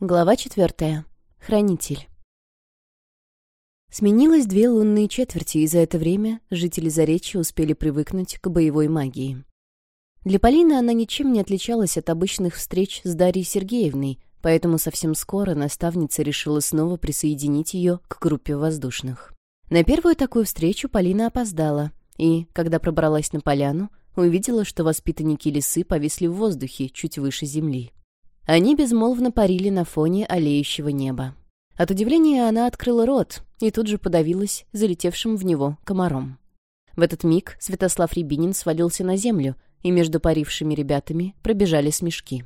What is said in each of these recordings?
Глава четвертая. Хранитель. Сменилось две лунные четверти, и за это время жители Заречья успели привыкнуть к боевой магии. Для Полины она ничем не отличалась от обычных встреч с Дарьей Сергеевной, поэтому совсем скоро наставница решила снова присоединить ее к группе воздушных. На первую такую встречу Полина опоздала, и, когда пробралась на поляну, увидела, что воспитанники лесы повисли в воздухе чуть выше земли. Они безмолвно парили на фоне олеющего неба. От удивления она открыла рот и тут же подавилась залетевшим в него комаром. В этот миг Святослав Рябинин свалился на землю, и между парившими ребятами пробежали смешки.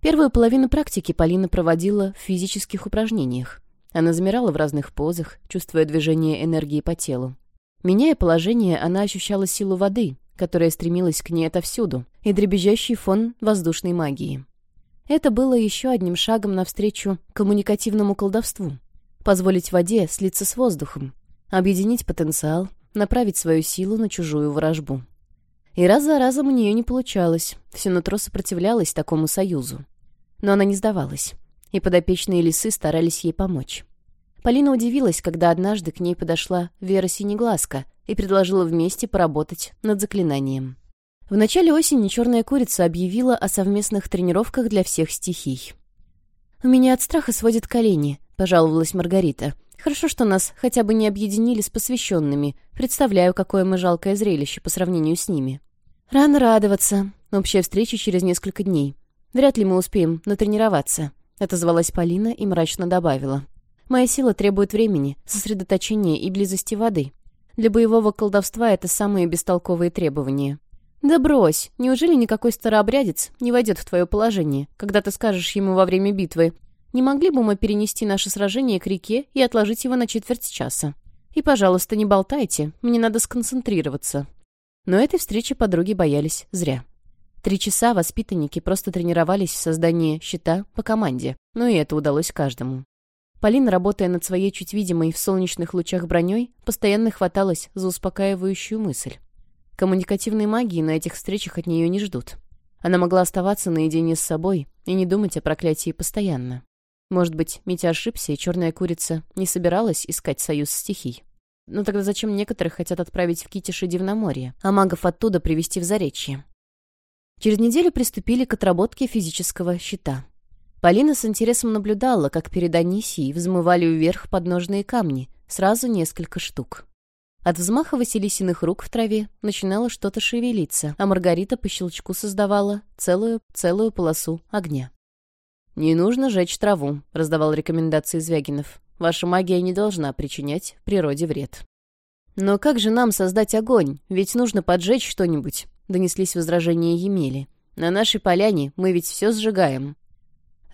Первую половину практики Полина проводила в физических упражнениях. Она замирала в разных позах, чувствуя движение энергии по телу. Меняя положение, она ощущала силу воды, которая стремилась к ней отовсюду, и дребезжащий фон воздушной магии. Это было еще одним шагом навстречу коммуникативному колдовству. Позволить воде слиться с воздухом, объединить потенциал, направить свою силу на чужую вражбу. И раз за разом у нее не получалось, все нутро сопротивлялось такому союзу. Но она не сдавалась, и подопечные лисы старались ей помочь. Полина удивилась, когда однажды к ней подошла Вера Синеглазка и предложила вместе поработать над заклинанием. В начале осени черная курица объявила о совместных тренировках для всех стихий. «У меня от страха сводят колени», — пожаловалась Маргарита. «Хорошо, что нас хотя бы не объединили с посвященными. Представляю, какое мы жалкое зрелище по сравнению с ними». «Рано радоваться. Общая встреча через несколько дней. Вряд ли мы успеем натренироваться», — отозвалась Полина и мрачно добавила. «Моя сила требует времени, сосредоточения и близости воды. Для боевого колдовства это самые бестолковые требования». «Да брось! Неужели никакой старообрядец не войдет в твое положение, когда ты скажешь ему во время битвы, не могли бы мы перенести наше сражение к реке и отложить его на четверть часа? И, пожалуйста, не болтайте, мне надо сконцентрироваться». Но этой встречи подруги боялись зря. Три часа воспитанники просто тренировались в создании щита по команде, но и это удалось каждому. Полин, работая над своей чуть видимой в солнечных лучах броней, постоянно хваталась за успокаивающую мысль. Коммуникативной магии на этих встречах от нее не ждут. Она могла оставаться наедине с собой и не думать о проклятии постоянно. Может быть, Митя ошибся, и черная курица не собиралась искать союз стихий. Но тогда зачем некоторых хотят отправить в Китиш и Дивноморье, а магов оттуда привести в Заречье? Через неделю приступили к отработке физического щита. Полина с интересом наблюдала, как перед Анисией взмывали вверх подножные камни, сразу несколько штук. От взмаха Василисиных рук в траве начинало что-то шевелиться, а Маргарита по щелчку создавала целую, целую полосу огня. «Не нужно жечь траву», — раздавал рекомендации Звягинов. «Ваша магия не должна причинять природе вред». «Но как же нам создать огонь? Ведь нужно поджечь что-нибудь», — донеслись возражения Емели. «На нашей поляне мы ведь все сжигаем».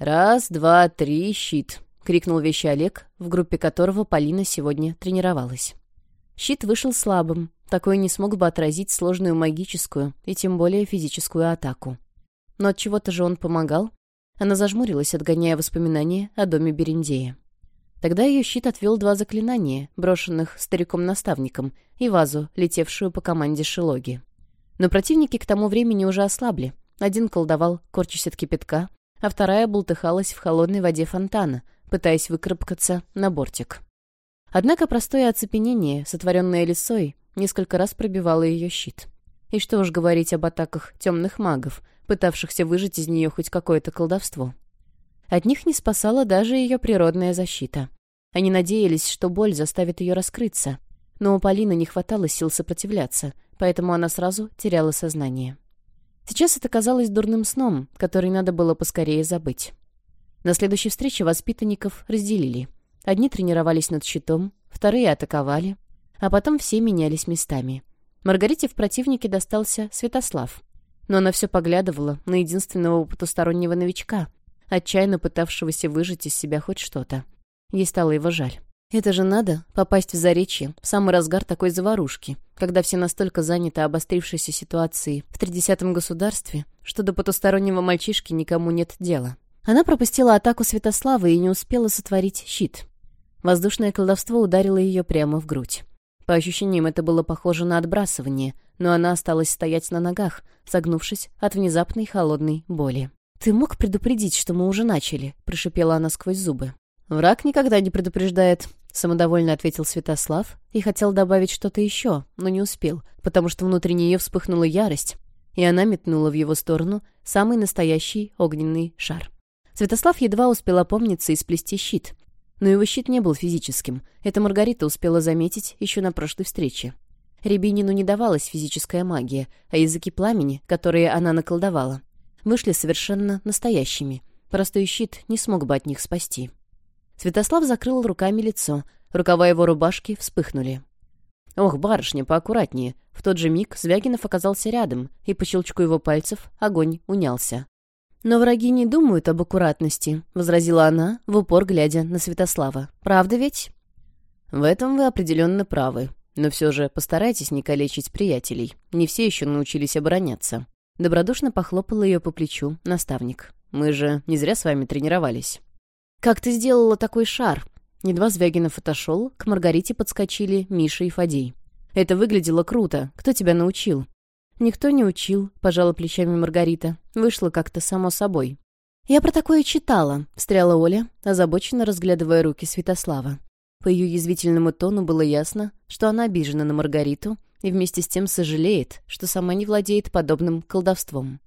«Раз, два, три, щит», — крикнул вещи Олег, в группе которого Полина сегодня тренировалась. Щит вышел слабым, такой не смог бы отразить сложную магическую и тем более физическую атаку. Но от чего-то же он помогал. Она зажмурилась, отгоняя воспоминания о доме Берендея. Тогда ее щит отвел два заклинания, брошенных стариком-наставником, и вазу, летевшую по команде Шилоги. Но противники к тому времени уже ослабли. Один колдовал, корчась от кипятка, а вторая болтыхалась в холодной воде фонтана, пытаясь выкарабкаться на бортик. Однако простое оцепенение, сотворенное лисой, несколько раз пробивало ее щит. И что уж говорить об атаках темных магов, пытавшихся выжать из нее хоть какое-то колдовство. От них не спасала даже ее природная защита. Они надеялись, что боль заставит ее раскрыться, но у Полины не хватало сил сопротивляться, поэтому она сразу теряла сознание. Сейчас это казалось дурным сном, который надо было поскорее забыть. На следующей встрече воспитанников разделили. Одни тренировались над щитом, вторые атаковали, а потом все менялись местами. Маргарите в противнике достался Святослав. Но она все поглядывала на единственного потустороннего новичка, отчаянно пытавшегося выжать из себя хоть что-то. Ей стало его жаль. Это же надо попасть в заречье, в самый разгар такой заварушки, когда все настолько заняты обострившейся ситуацией в тридесятом государстве, что до потустороннего мальчишки никому нет дела. Она пропустила атаку Святослава и не успела сотворить щит. Воздушное колдовство ударило ее прямо в грудь. По ощущениям, это было похоже на отбрасывание, но она осталась стоять на ногах, согнувшись от внезапной холодной боли. «Ты мог предупредить, что мы уже начали?» — прошипела она сквозь зубы. «Враг никогда не предупреждает», — самодовольно ответил Святослав и хотел добавить что-то еще, но не успел, потому что внутри нее вспыхнула ярость, и она метнула в его сторону самый настоящий огненный шар. Святослав едва успел опомниться и сплести щит, ну Но его щит не был физическим. Это Маргарита успела заметить еще на прошлой встрече. Рябинину не давалась физическая магия, а языки пламени, которые она наколдовала, вышли совершенно настоящими. Простой щит не смог бы от них спасти. Святослав закрыл руками лицо. Рукава его рубашки вспыхнули. «Ох, барышня, поаккуратнее!» В тот же миг Звягинов оказался рядом, и по щелчку его пальцев огонь унялся. «Но враги не думают об аккуратности», — возразила она, в упор глядя на Святослава. «Правда ведь?» «В этом вы определенно правы. Но все же постарайтесь не калечить приятелей. Не все еще научились обороняться». Добродушно похлопал ее по плечу наставник. «Мы же не зря с вами тренировались». «Как ты сделала такой шар?» Едва Звягинов отошел, к Маргарите подскочили Миша и Фадей. «Это выглядело круто. Кто тебя научил?» «Никто не учил», — пожала плечами Маргарита. «Вышло как-то само собой». «Я про такое читала», — встряла Оля, озабоченно разглядывая руки Святослава. По ее язвительному тону было ясно, что она обижена на Маргариту и вместе с тем сожалеет, что сама не владеет подобным колдовством.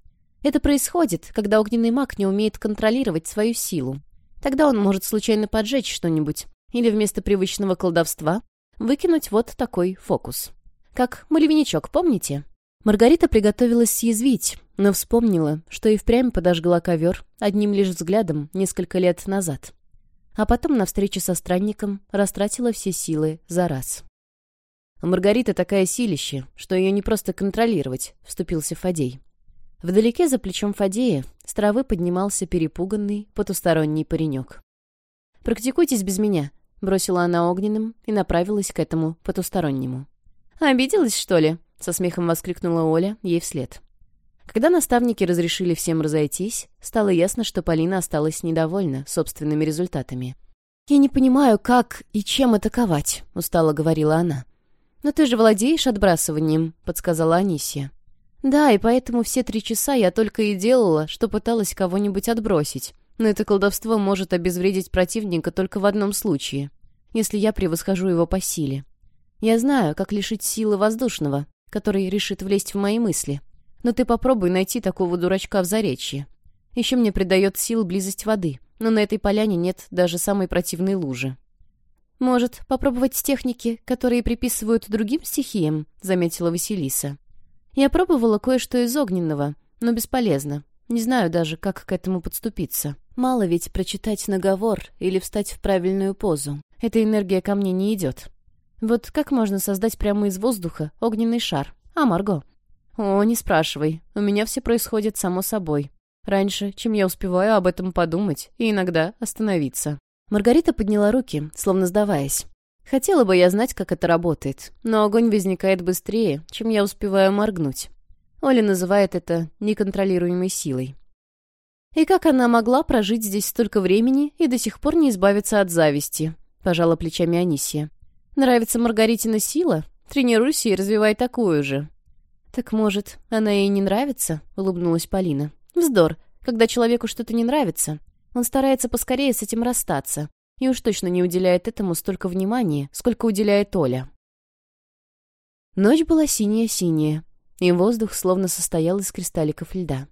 Это происходит, когда огненный маг не умеет контролировать свою силу. Тогда он может случайно поджечь что-нибудь или вместо привычного колдовства выкинуть вот такой фокус. Как малевинячок, помните? Маргарита приготовилась съязвить, но вспомнила, что и впрямь подожгла ковер одним лишь взглядом несколько лет назад. А потом на встречу со странником растратила все силы за раз. «Маргарита такая силище, что ее не просто контролировать», — вступился Фадей. Вдалеке за плечом Фадея с травы поднимался перепуганный потусторонний паренек. «Практикуйтесь без меня», — бросила она огненным и направилась к этому потустороннему. «Обиделась, что ли?» — со смехом воскликнула Оля ей вслед. Когда наставники разрешили всем разойтись, стало ясно, что Полина осталась недовольна собственными результатами. «Я не понимаю, как и чем атаковать», — устало говорила она. «Но ты же владеешь отбрасыванием», — подсказала Анисия. «Да, и поэтому все три часа я только и делала, что пыталась кого-нибудь отбросить. Но это колдовство может обезвредить противника только в одном случае, если я превосхожу его по силе. Я знаю, как лишить силы воздушного, который решит влезть в мои мысли. Но ты попробуй найти такого дурачка в Заречье. Еще мне придает сил близость воды, но на этой поляне нет даже самой противной лужи». «Может, попробовать техники, которые приписывают другим стихиям», — заметила Василиса. «Я пробовала кое-что из огненного, но бесполезно. Не знаю даже, как к этому подступиться. Мало ведь прочитать наговор или встать в правильную позу. Эта энергия ко мне не идет. Вот как можно создать прямо из воздуха огненный шар? А, Марго? О, не спрашивай. У меня все происходит само собой. Раньше, чем я успеваю об этом подумать и иногда остановиться. Маргарита подняла руки, словно сдаваясь. Хотела бы я знать, как это работает, но огонь возникает быстрее, чем я успеваю моргнуть. Оля называет это неконтролируемой силой. И как она могла прожить здесь столько времени и до сих пор не избавиться от зависти? Пожала плечами Анисия. Нравится Маргаритина сила? Тренируйся и развивай такую же». «Так, может, она ей не нравится?» — улыбнулась Полина. «Вздор. Когда человеку что-то не нравится, он старается поскорее с этим расстаться и уж точно не уделяет этому столько внимания, сколько уделяет Оля». Ночь была синяя-синяя, и воздух словно состоял из кристалликов льда.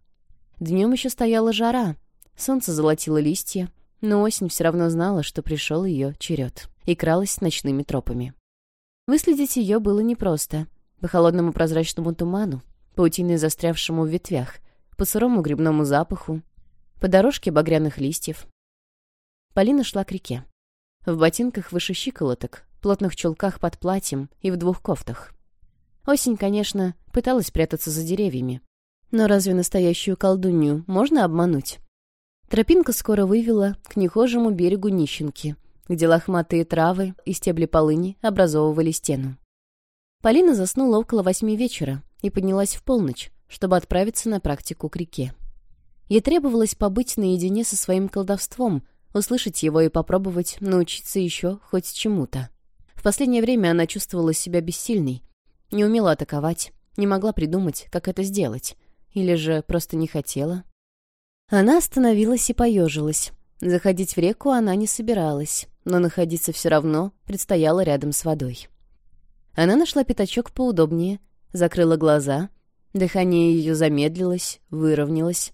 Днем еще стояла жара, солнце золотило листья, но осень все равно знала, что пришел ее черед, и кралась ночными тропами. Выследить ее было непросто. По холодному прозрачному туману, паутиной застрявшему в ветвях, по сырому грибному запаху, по дорожке багряных листьев. Полина шла к реке. В ботинках выше щиколоток, плотных чулках под платьем и в двух кофтах. Осень, конечно, пыталась прятаться за деревьями. Но разве настоящую колдунью можно обмануть? Тропинка скоро вывела к нехожему берегу нищенки, где лохматые травы и стебли полыни образовывали стену. Полина заснула около восьми вечера и поднялась в полночь, чтобы отправиться на практику к реке. Ей требовалось побыть наедине со своим колдовством, услышать его и попробовать научиться еще хоть чему-то. В последнее время она чувствовала себя бессильной, не умела атаковать, не могла придумать, как это сделать, или же просто не хотела она остановилась и поежилась. Заходить в реку она не собиралась, но находиться все равно предстояло рядом с водой. Она нашла пятачок поудобнее, закрыла глаза, дыхание ее замедлилось, выровнялось.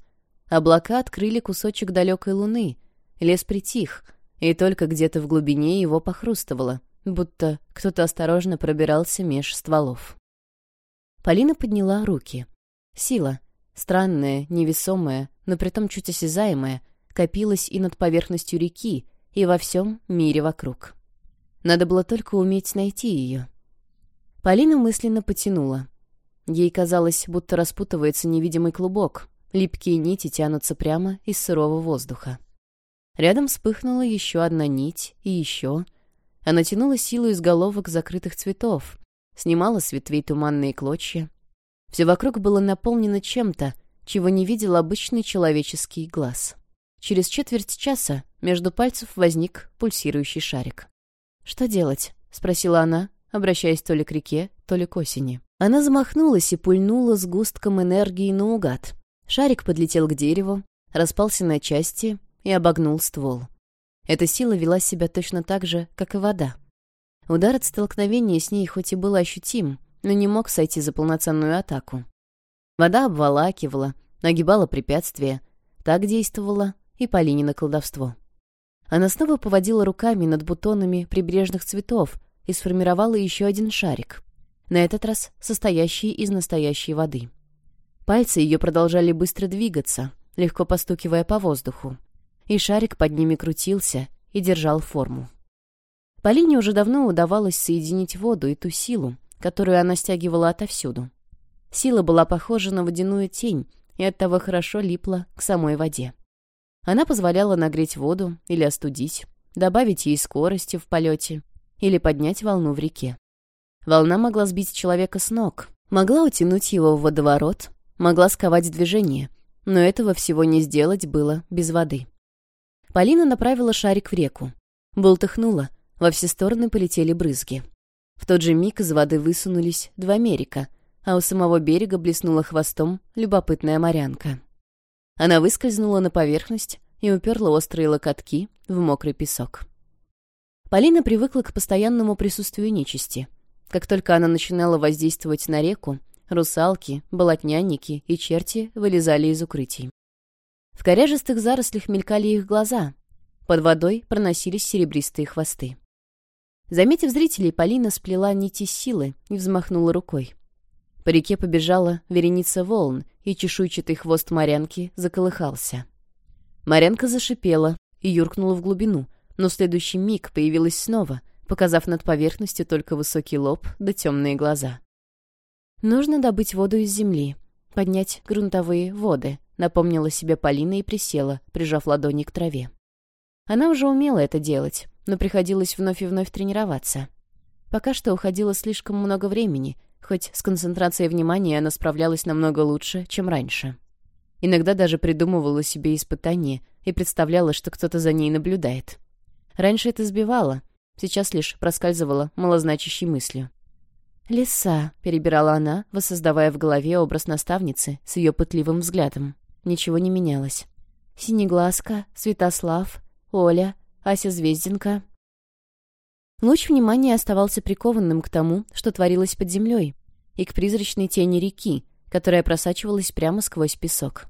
Облака открыли кусочек далекой луны, лес притих, и только где-то в глубине его похрустывало, будто кто-то осторожно пробирался меж стволов. Полина подняла руки. Сила, странная, невесомая, но при том чуть осязаемое, копилось и над поверхностью реки, и во всем мире вокруг. Надо было только уметь найти ее. Полина мысленно потянула. Ей казалось, будто распутывается невидимый клубок, липкие нити тянутся прямо из сырого воздуха. Рядом вспыхнула еще одна нить, и еще. Она тянула силу из головок закрытых цветов, снимала с ветвей туманные клочья. Все вокруг было наполнено чем-то, чего не видел обычный человеческий глаз. Через четверть часа между пальцев возник пульсирующий шарик. «Что делать?» — спросила она, обращаясь то ли к реке, то ли к осени. Она замахнулась и пульнула с густком энергии наугад. Шарик подлетел к дереву, распался на части и обогнул ствол. Эта сила вела себя точно так же, как и вода. Удар от столкновения с ней хоть и был ощутим, но не мог сойти за полноценную атаку. Вода обволакивала, нагибала препятствия. Так действовала и Полинина колдовство. Она снова поводила руками над бутонами прибрежных цветов и сформировала еще один шарик, на этот раз состоящий из настоящей воды. Пальцы ее продолжали быстро двигаться, легко постукивая по воздуху, и шарик под ними крутился и держал форму. Полине уже давно удавалось соединить воду и ту силу, которую она стягивала отовсюду. Сила была похожа на водяную тень и оттого хорошо липла к самой воде. Она позволяла нагреть воду или остудить, добавить ей скорости в полете или поднять волну в реке. Волна могла сбить человека с ног, могла утянуть его в водоворот, могла сковать движение, но этого всего не сделать было без воды. Полина направила шарик в реку. Болтыхнула, во все стороны полетели брызги. В тот же миг из воды высунулись два Мерика — а у самого берега блеснула хвостом любопытная морянка. Она выскользнула на поверхность и уперла острые локотки в мокрый песок. Полина привыкла к постоянному присутствию нечисти. Как только она начинала воздействовать на реку, русалки, болотнянники и черти вылезали из укрытий. В коряжистых зарослях мелькали их глаза. Под водой проносились серебристые хвосты. Заметив зрителей, Полина сплела нити силы и взмахнула рукой. По реке побежала вереница волн, и чешуйчатый хвост морянки заколыхался. Морянка зашипела и юркнула в глубину, но следующий миг появилась снова, показав над поверхностью только высокий лоб да темные глаза. «Нужно добыть воду из земли, поднять грунтовые воды», напомнила себе Полина и присела, прижав ладони к траве. Она уже умела это делать, но приходилось вновь и вновь тренироваться. Пока что уходило слишком много времени, Хоть с концентрацией внимания она справлялась намного лучше, чем раньше. Иногда даже придумывала себе испытания и представляла, что кто-то за ней наблюдает. Раньше это сбивало, сейчас лишь проскальзывала малозначащей мыслью. «Лиса», — перебирала она, воссоздавая в голове образ наставницы с ее пытливым взглядом. Ничего не менялось. «Синеглазка», «Святослав», «Оля», «Ася Звезденко», Луч внимания оставался прикованным к тому, что творилось под землей, и к призрачной тени реки, которая просачивалась прямо сквозь песок.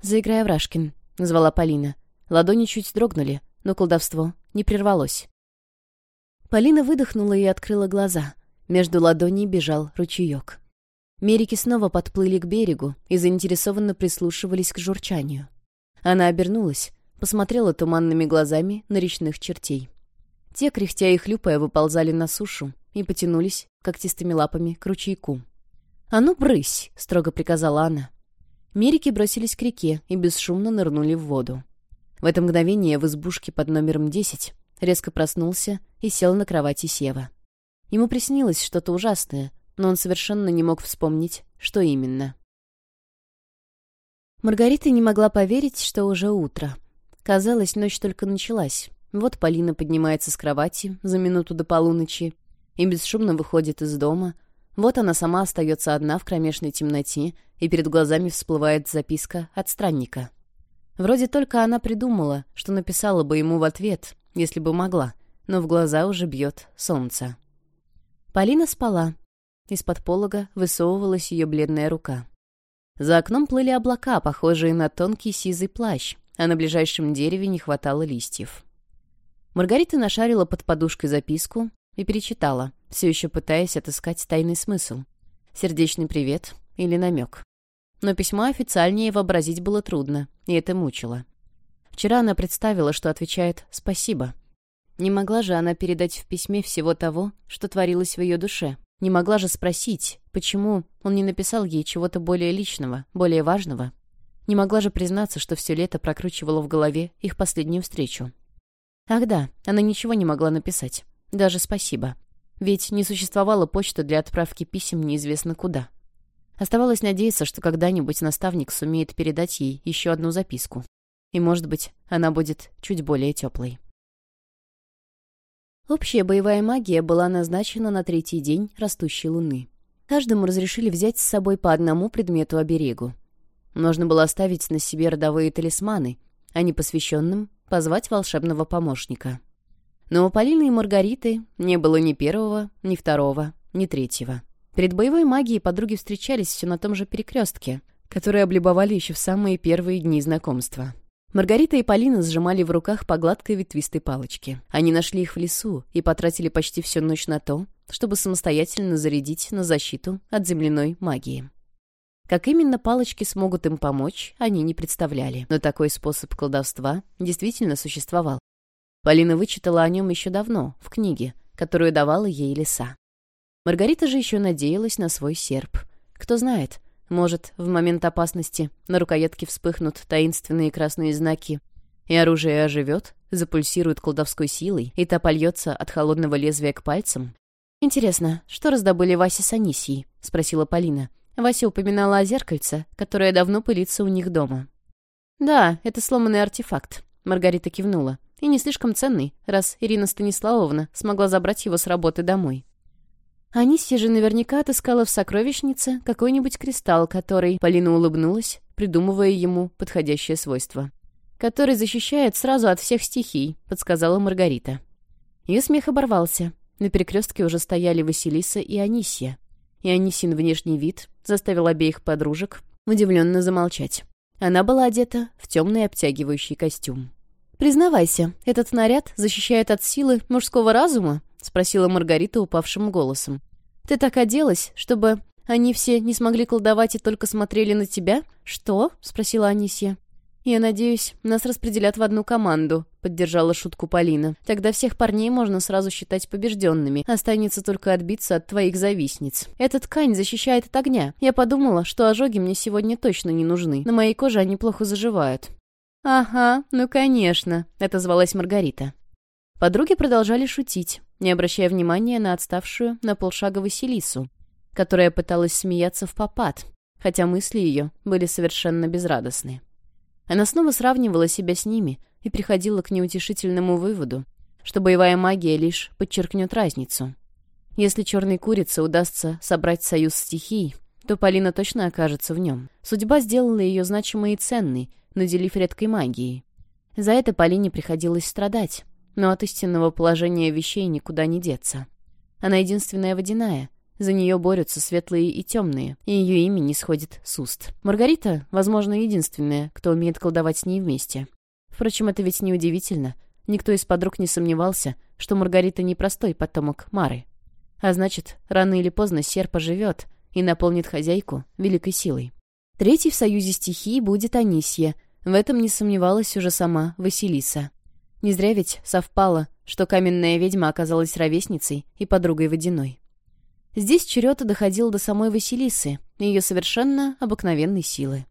«Заиграй, Врашкин», — назвала Полина. Ладони чуть дрогнули, но колдовство не прервалось. Полина выдохнула и открыла глаза. Между ладоней бежал ручеек. Мерики снова подплыли к берегу и заинтересованно прислушивались к журчанию. Она обернулась, посмотрела туманными глазами на речных чертей. Те, кряхтя и хлюпая, выползали на сушу и потянулись когтистыми лапами к ручейку. «А ну, брысь!» — строго приказала она. Мерики бросились к реке и бесшумно нырнули в воду. В это мгновение в избушке под номером 10 резко проснулся и сел на кровати Сева. Ему приснилось что-то ужасное, но он совершенно не мог вспомнить, что именно. Маргарита не могла поверить, что уже утро. Казалось, ночь только началась. Вот Полина поднимается с кровати за минуту до полуночи и бесшумно выходит из дома. Вот она сама остается одна в кромешной темноте, и перед глазами всплывает записка от странника. Вроде только она придумала, что написала бы ему в ответ, если бы могла, но в глаза уже бьет солнце. Полина спала. Из-под полога высовывалась ее бледная рука. За окном плыли облака, похожие на тонкий сизый плащ, а на ближайшем дереве не хватало листьев. Маргарита нашарила под подушкой записку и перечитала, все еще пытаясь отыскать тайный смысл. Сердечный привет или намек. Но письма официальнее вообразить было трудно, и это мучило. Вчера она представила, что отвечает «спасибо». Не могла же она передать в письме всего того, что творилось в ее душе. Не могла же спросить, почему он не написал ей чего-то более личного, более важного. Не могла же признаться, что все лето прокручивала в голове их последнюю встречу. Ах да, она ничего не могла написать. Даже спасибо. Ведь не существовала почта для отправки писем неизвестно куда. Оставалось надеяться, что когда-нибудь наставник сумеет передать ей еще одну записку. И, может быть, она будет чуть более теплой. Общая боевая магия была назначена на третий день растущей луны. Каждому разрешили взять с собой по одному предмету оберегу. Нужно было оставить на себе родовые талисманы, а не посвященным? позвать волшебного помощника. Но у Полины и Маргариты не было ни первого, ни второго, ни третьего. Перед боевой магией подруги встречались все на том же перекрестке, который облюбовали еще в самые первые дни знакомства. Маргарита и Полина сжимали в руках по гладкой ветвистой палочке. Они нашли их в лесу и потратили почти всю ночь на то, чтобы самостоятельно зарядить на защиту от земляной магии. Как именно палочки смогут им помочь, они не представляли, но такой способ колдовства действительно существовал. Полина вычитала о нем еще давно, в книге, которую давала ей лиса. Маргарита же еще надеялась на свой серп. Кто знает, может, в момент опасности на рукоятке вспыхнут таинственные красные знаки, и оружие оживет, запульсирует колдовской силой, и та польется от холодного лезвия к пальцам. «Интересно, что раздобыли Вася с Анисией?» — спросила Полина. Вася упоминала о зеркальце, которое давно пылится у них дома. «Да, это сломанный артефакт», — Маргарита кивнула. «И не слишком ценный, раз Ирина Станиславовна смогла забрать его с работы домой». Анисия же наверняка отыскала в сокровищнице какой-нибудь кристалл, который, Полина улыбнулась, придумывая ему подходящее свойство. «Который защищает сразу от всех стихий», — подсказала Маргарита. Ее смех оборвался. На перекрестке уже стояли Василиса и Анисия и Анисин внешний вид заставил обеих подружек удивленно замолчать. Она была одета в темный обтягивающий костюм. «Признавайся, этот наряд защищает от силы мужского разума?» — спросила Маргарита упавшим голосом. «Ты так оделась, чтобы они все не смогли колдовать и только смотрели на тебя?» «Что?» — спросила Анисия. «Я надеюсь, нас распределят в одну команду», поддержала шутку Полина. «Тогда всех парней можно сразу считать побежденными. Останется только отбиться от твоих завистниц. Эта ткань защищает от огня. Я подумала, что ожоги мне сегодня точно не нужны. На моей коже они плохо заживают». «Ага, ну конечно», — это звалась Маргарита. Подруги продолжали шутить, не обращая внимания на отставшую на полшага Василису, которая пыталась смеяться в попад, хотя мысли ее были совершенно безрадостны. Она снова сравнивала себя с ними — и приходила к неутешительному выводу, что боевая магия лишь подчеркнет разницу. Если черной курице удастся собрать союз стихий, то Полина точно окажется в нем. Судьба сделала ее значимой и ценной, наделив редкой магией. За это Полине приходилось страдать, но от истинного положения вещей никуда не деться. Она единственная водяная, за нее борются светлые и темные, и ее имя не сходит с уст. Маргарита, возможно, единственная, кто умеет колдовать с ней вместе. Впрочем, это ведь неудивительно. Никто из подруг не сомневался, что Маргарита непростой потомок Мары. А значит, рано или поздно серп оживет и наполнит хозяйку великой силой. Третий в союзе стихии будет Анисья. В этом не сомневалась уже сама Василиса. Не зря ведь совпало, что каменная ведьма оказалась ровесницей и подругой Водяной. Здесь черед доходил до самой Василисы, ее совершенно обыкновенной силы.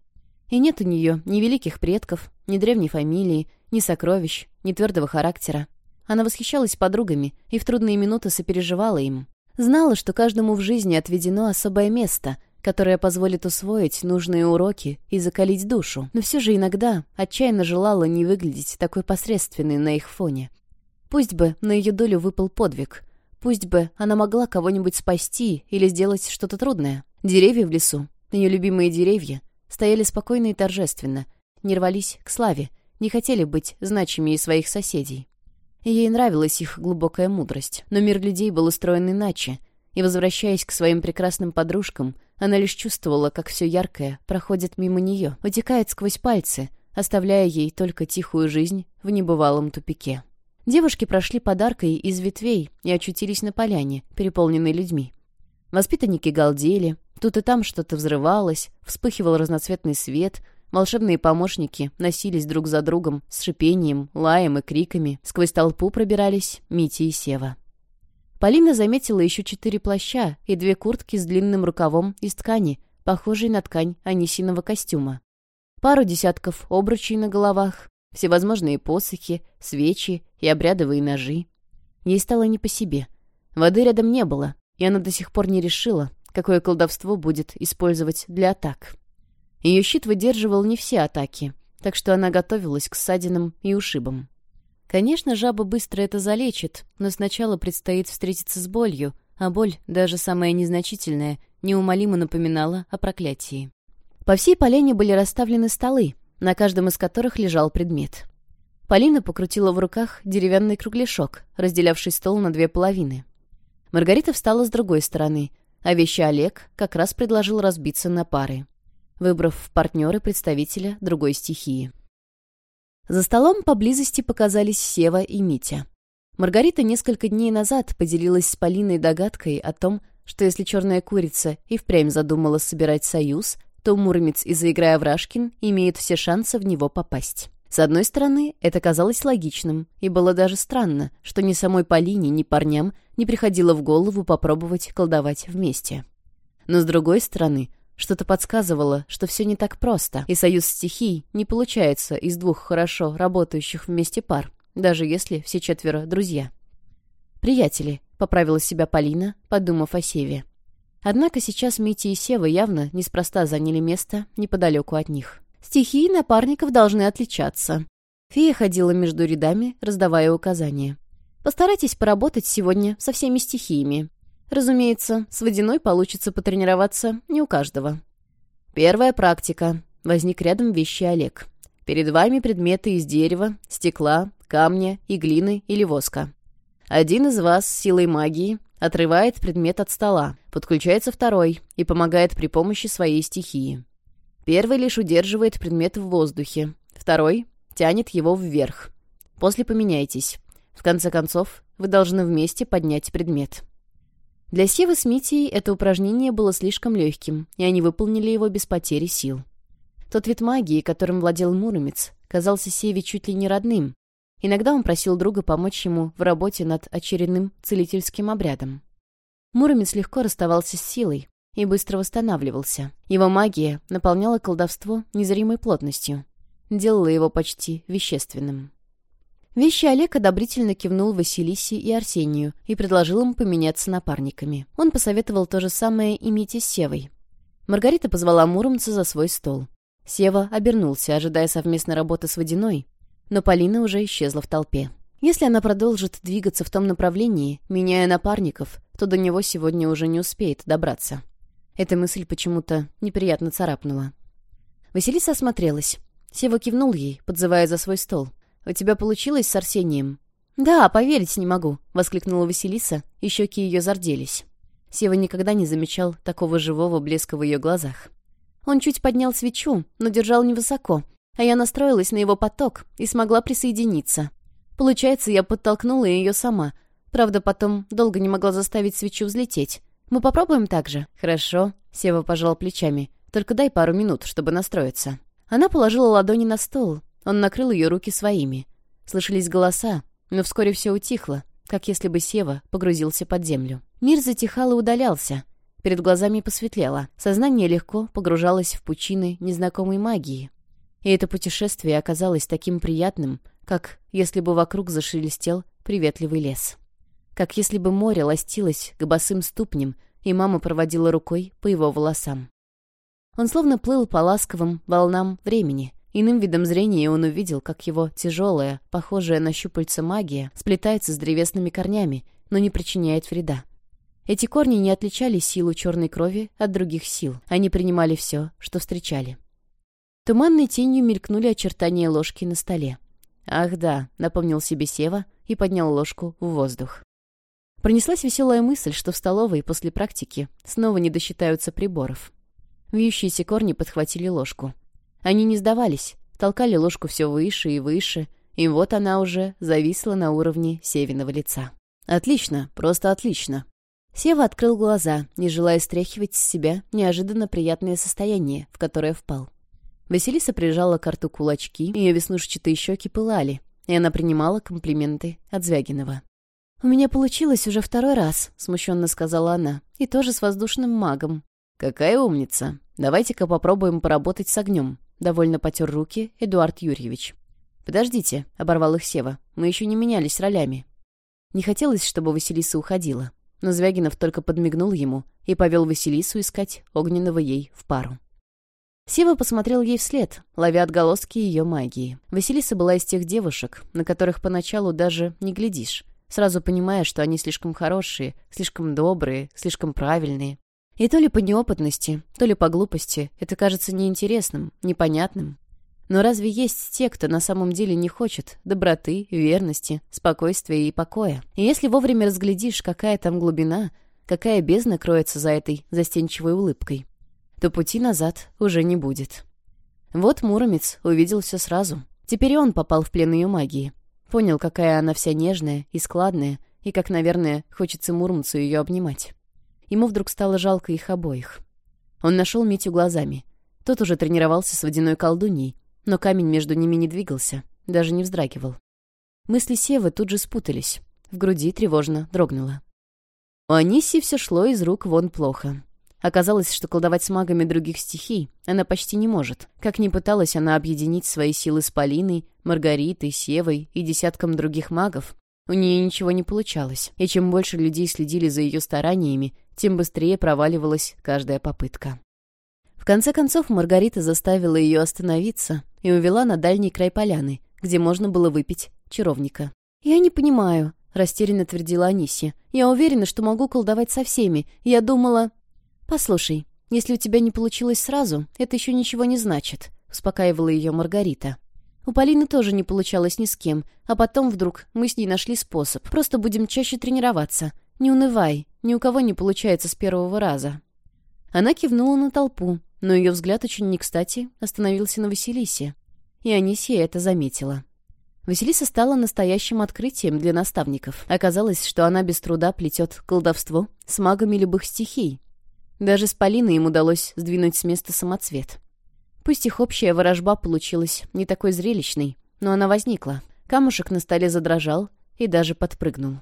И нет у нее ни великих предков, ни древней фамилии, ни сокровищ, ни твердого характера. Она восхищалась подругами и в трудные минуты сопереживала им. Знала, что каждому в жизни отведено особое место, которое позволит усвоить нужные уроки и закалить душу. Но все же иногда отчаянно желала не выглядеть такой посредственной на их фоне. Пусть бы на ее долю выпал подвиг. Пусть бы она могла кого-нибудь спасти или сделать что-то трудное. Деревья в лесу, ее любимые деревья, стояли спокойно и торжественно — не рвались к славе, не хотели быть значимее своих соседей. Ей нравилась их глубокая мудрость, но мир людей был устроен иначе, и, возвращаясь к своим прекрасным подружкам, она лишь чувствовала, как все яркое проходит мимо нее, утекает сквозь пальцы, оставляя ей только тихую жизнь в небывалом тупике. Девушки прошли подаркой из ветвей и очутились на поляне, переполненной людьми. Воспитанники галдели, тут и там что-то взрывалось, вспыхивал разноцветный свет — Волшебные помощники носились друг за другом с шипением, лаем и криками. Сквозь толпу пробирались Митя и Сева. Полина заметила еще четыре плаща и две куртки с длинным рукавом из ткани, похожей на ткань анисиного костюма. Пару десятков обручей на головах, всевозможные посохи, свечи и обрядовые ножи. Ей стало не по себе. Воды рядом не было, и она до сих пор не решила, какое колдовство будет использовать для атак. Ее щит выдерживал не все атаки, так что она готовилась к ссадинам и ушибам. Конечно, жаба быстро это залечит, но сначала предстоит встретиться с болью, а боль, даже самая незначительная, неумолимо напоминала о проклятии. По всей поляне были расставлены столы, на каждом из которых лежал предмет. Полина покрутила в руках деревянный кругляшок, разделявший стол на две половины. Маргарита встала с другой стороны, а вещи Олег как раз предложил разбиться на пары выбрав в партнеры представителя другой стихии. За столом поблизости показались Сева и Митя. Маргарита несколько дней назад поделилась с Полиной догадкой о том, что если черная курица и впрямь задумала собирать союз, то Муромец и Заиграя Врашкин имеют все шансы в него попасть. С одной стороны, это казалось логичным, и было даже странно, что ни самой Полине, ни парням не приходило в голову попробовать колдовать вместе. Но с другой стороны, что-то подсказывало, что все не так просто, и союз стихий не получается из двух хорошо работающих вместе пар, даже если все четверо друзья. «Приятели», — поправила себя Полина, подумав о Севе. Однако сейчас Митя и Сева явно неспроста заняли место неподалеку от них. Стихии напарников должны отличаться. Фея ходила между рядами, раздавая указания. «Постарайтесь поработать сегодня со всеми стихиями. Разумеется, с водяной получится потренироваться не у каждого. Первая практика. Возник рядом вещи Олег. Перед вами предметы из дерева, стекла, камня и глины или воска. Один из вас силой магии отрывает предмет от стола, подключается второй и помогает при помощи своей стихии. Первый лишь удерживает предмет в воздухе, второй тянет его вверх. После поменяйтесь. В конце концов, вы должны вместе поднять предмет. Для Севы с Митей это упражнение было слишком легким, и они выполнили его без потери сил. Тот вид магии, которым владел Муромец, казался Севе чуть ли не родным. Иногда он просил друга помочь ему в работе над очередным целительским обрядом. Муромец легко расставался с силой и быстро восстанавливался. Его магия наполняла колдовство незримой плотностью, делала его почти вещественным. Вещи Олег одобрительно кивнул Василисе и Арсению и предложил им поменяться напарниками. Он посоветовал то же самое и Мите с Севой. Маргарита позвала Муромца за свой стол. Сева обернулся, ожидая совместной работы с Водяной, но Полина уже исчезла в толпе. Если она продолжит двигаться в том направлении, меняя напарников, то до него сегодня уже не успеет добраться. Эта мысль почему-то неприятно царапнула. Василиса осмотрелась. Сева кивнул ей, подзывая за свой стол. У тебя получилось с Арсением?» «Да, поверить не могу», — воскликнула Василиса, и щеки ее зарделись. Сева никогда не замечал такого живого блеска в ее глазах. Он чуть поднял свечу, но держал невысоко, а я настроилась на его поток и смогла присоединиться. Получается, я подтолкнула ее сама. Правда, потом долго не могла заставить свечу взлететь. Мы попробуем так же? Хорошо. Сева пожал плечами. Только дай пару минут, чтобы настроиться. Она положила ладони на стол, он накрыл ее руки своими. Слышались голоса, но вскоре все утихло, как если бы Сева погрузился под землю. Мир затихал и удалялся. Перед глазами посветлело. Сознание легко погружалось в пучины незнакомой магии. И это путешествие оказалось таким приятным, как если бы вокруг зашелестел приветливый лес. Как если бы море ластилось к босым ступням, и мама проводила рукой по его волосам. Он словно плыл по ласковым волнам времени, Иным видом зрения он увидел, как его тяжелая, похожая на щупальца магия, сплетается с древесными корнями, но не причиняет вреда. Эти корни не отличали силу черной крови от других сил. Они принимали все, что встречали. Туманной тенью мелькнули очертания ложки на столе. «Ах да», — напомнил себе Сева и поднял ложку в воздух. Пронеслась веселая мысль, что в столовой после практики снова не досчитаются приборов. Вьющиеся корни подхватили ложку. Они не сдавались, толкали ложку все выше и выше, и вот она уже зависла на уровне Севиного лица. «Отлично, просто отлично». Сева открыл глаза, не желая стряхивать с себя неожиданно приятное состояние, в которое впал. Василиса прижала к рту кулачки, ее веснушчатые щеки пылали, и она принимала комплименты от Звягинова. «У меня получилось уже второй раз», — смущенно сказала она, — «и тоже с воздушным магом». «Какая умница! Давайте-ка попробуем поработать с огнем. Довольно потер руки Эдуард Юрьевич. «Подождите», — оборвал их Сева. «Мы еще не менялись ролями». Не хотелось, чтобы Василиса уходила, но Звягинов только подмигнул ему и повел Василису искать огненного ей в пару. Сева посмотрел ей вслед, ловя отголоски ее магии. Василиса была из тех девушек, на которых поначалу даже не глядишь, сразу понимая, что они слишком хорошие, слишком добрые, слишком правильные, и то ли по неопытности, то ли по глупости это кажется неинтересным, непонятным. Но разве есть те, кто на самом деле не хочет доброты, верности, спокойствия и покоя? И если вовремя разглядишь, какая там глубина, какая бездна кроется за этой застенчивой улыбкой, то пути назад уже не будет. Вот Муромец увидел все сразу. Теперь он попал в плен ее магии. Понял, какая она вся нежная и складная, и как, наверное, хочется Муромцу ее обнимать. Ему вдруг стало жалко их обоих. Он нашел Митю глазами. Тот уже тренировался с водяной колдуньей, но камень между ними не двигался, даже не вздрагивал. Мысли Севы тут же спутались. В груди тревожно дрогнуло. У Аниси все шло из рук вон плохо. Оказалось, что колдовать с магами других стихий она почти не может. Как ни пыталась она объединить свои силы с Полиной, Маргаритой, Севой и десятком других магов, у нее ничего не получалось, и чем больше людей следили за ее стараниями, тем быстрее проваливалась каждая попытка. В конце концов Маргарита заставила ее остановиться и увела на дальний край поляны, где можно было выпить чаровника. «Я не понимаю», — растерянно твердила Аниси. «Я уверена, что могу колдовать со всеми. Я думала...» «Послушай, если у тебя не получилось сразу, это еще ничего не значит», — успокаивала ее Маргарита. У Полины тоже не получалось ни с кем, а потом вдруг мы с ней нашли способ. Просто будем чаще тренироваться. Не унывай, ни у кого не получается с первого раза». Она кивнула на толпу, но ее взгляд очень не кстати остановился на Василисе, и Анисия это заметила. Василиса стала настоящим открытием для наставников. Оказалось, что она без труда плетет колдовство с магами любых стихий. Даже с Полиной им удалось сдвинуть с места самоцвет. Пусть их общая ворожба получилась не такой зрелищной, но она возникла. Камушек на столе задрожал и даже подпрыгнул.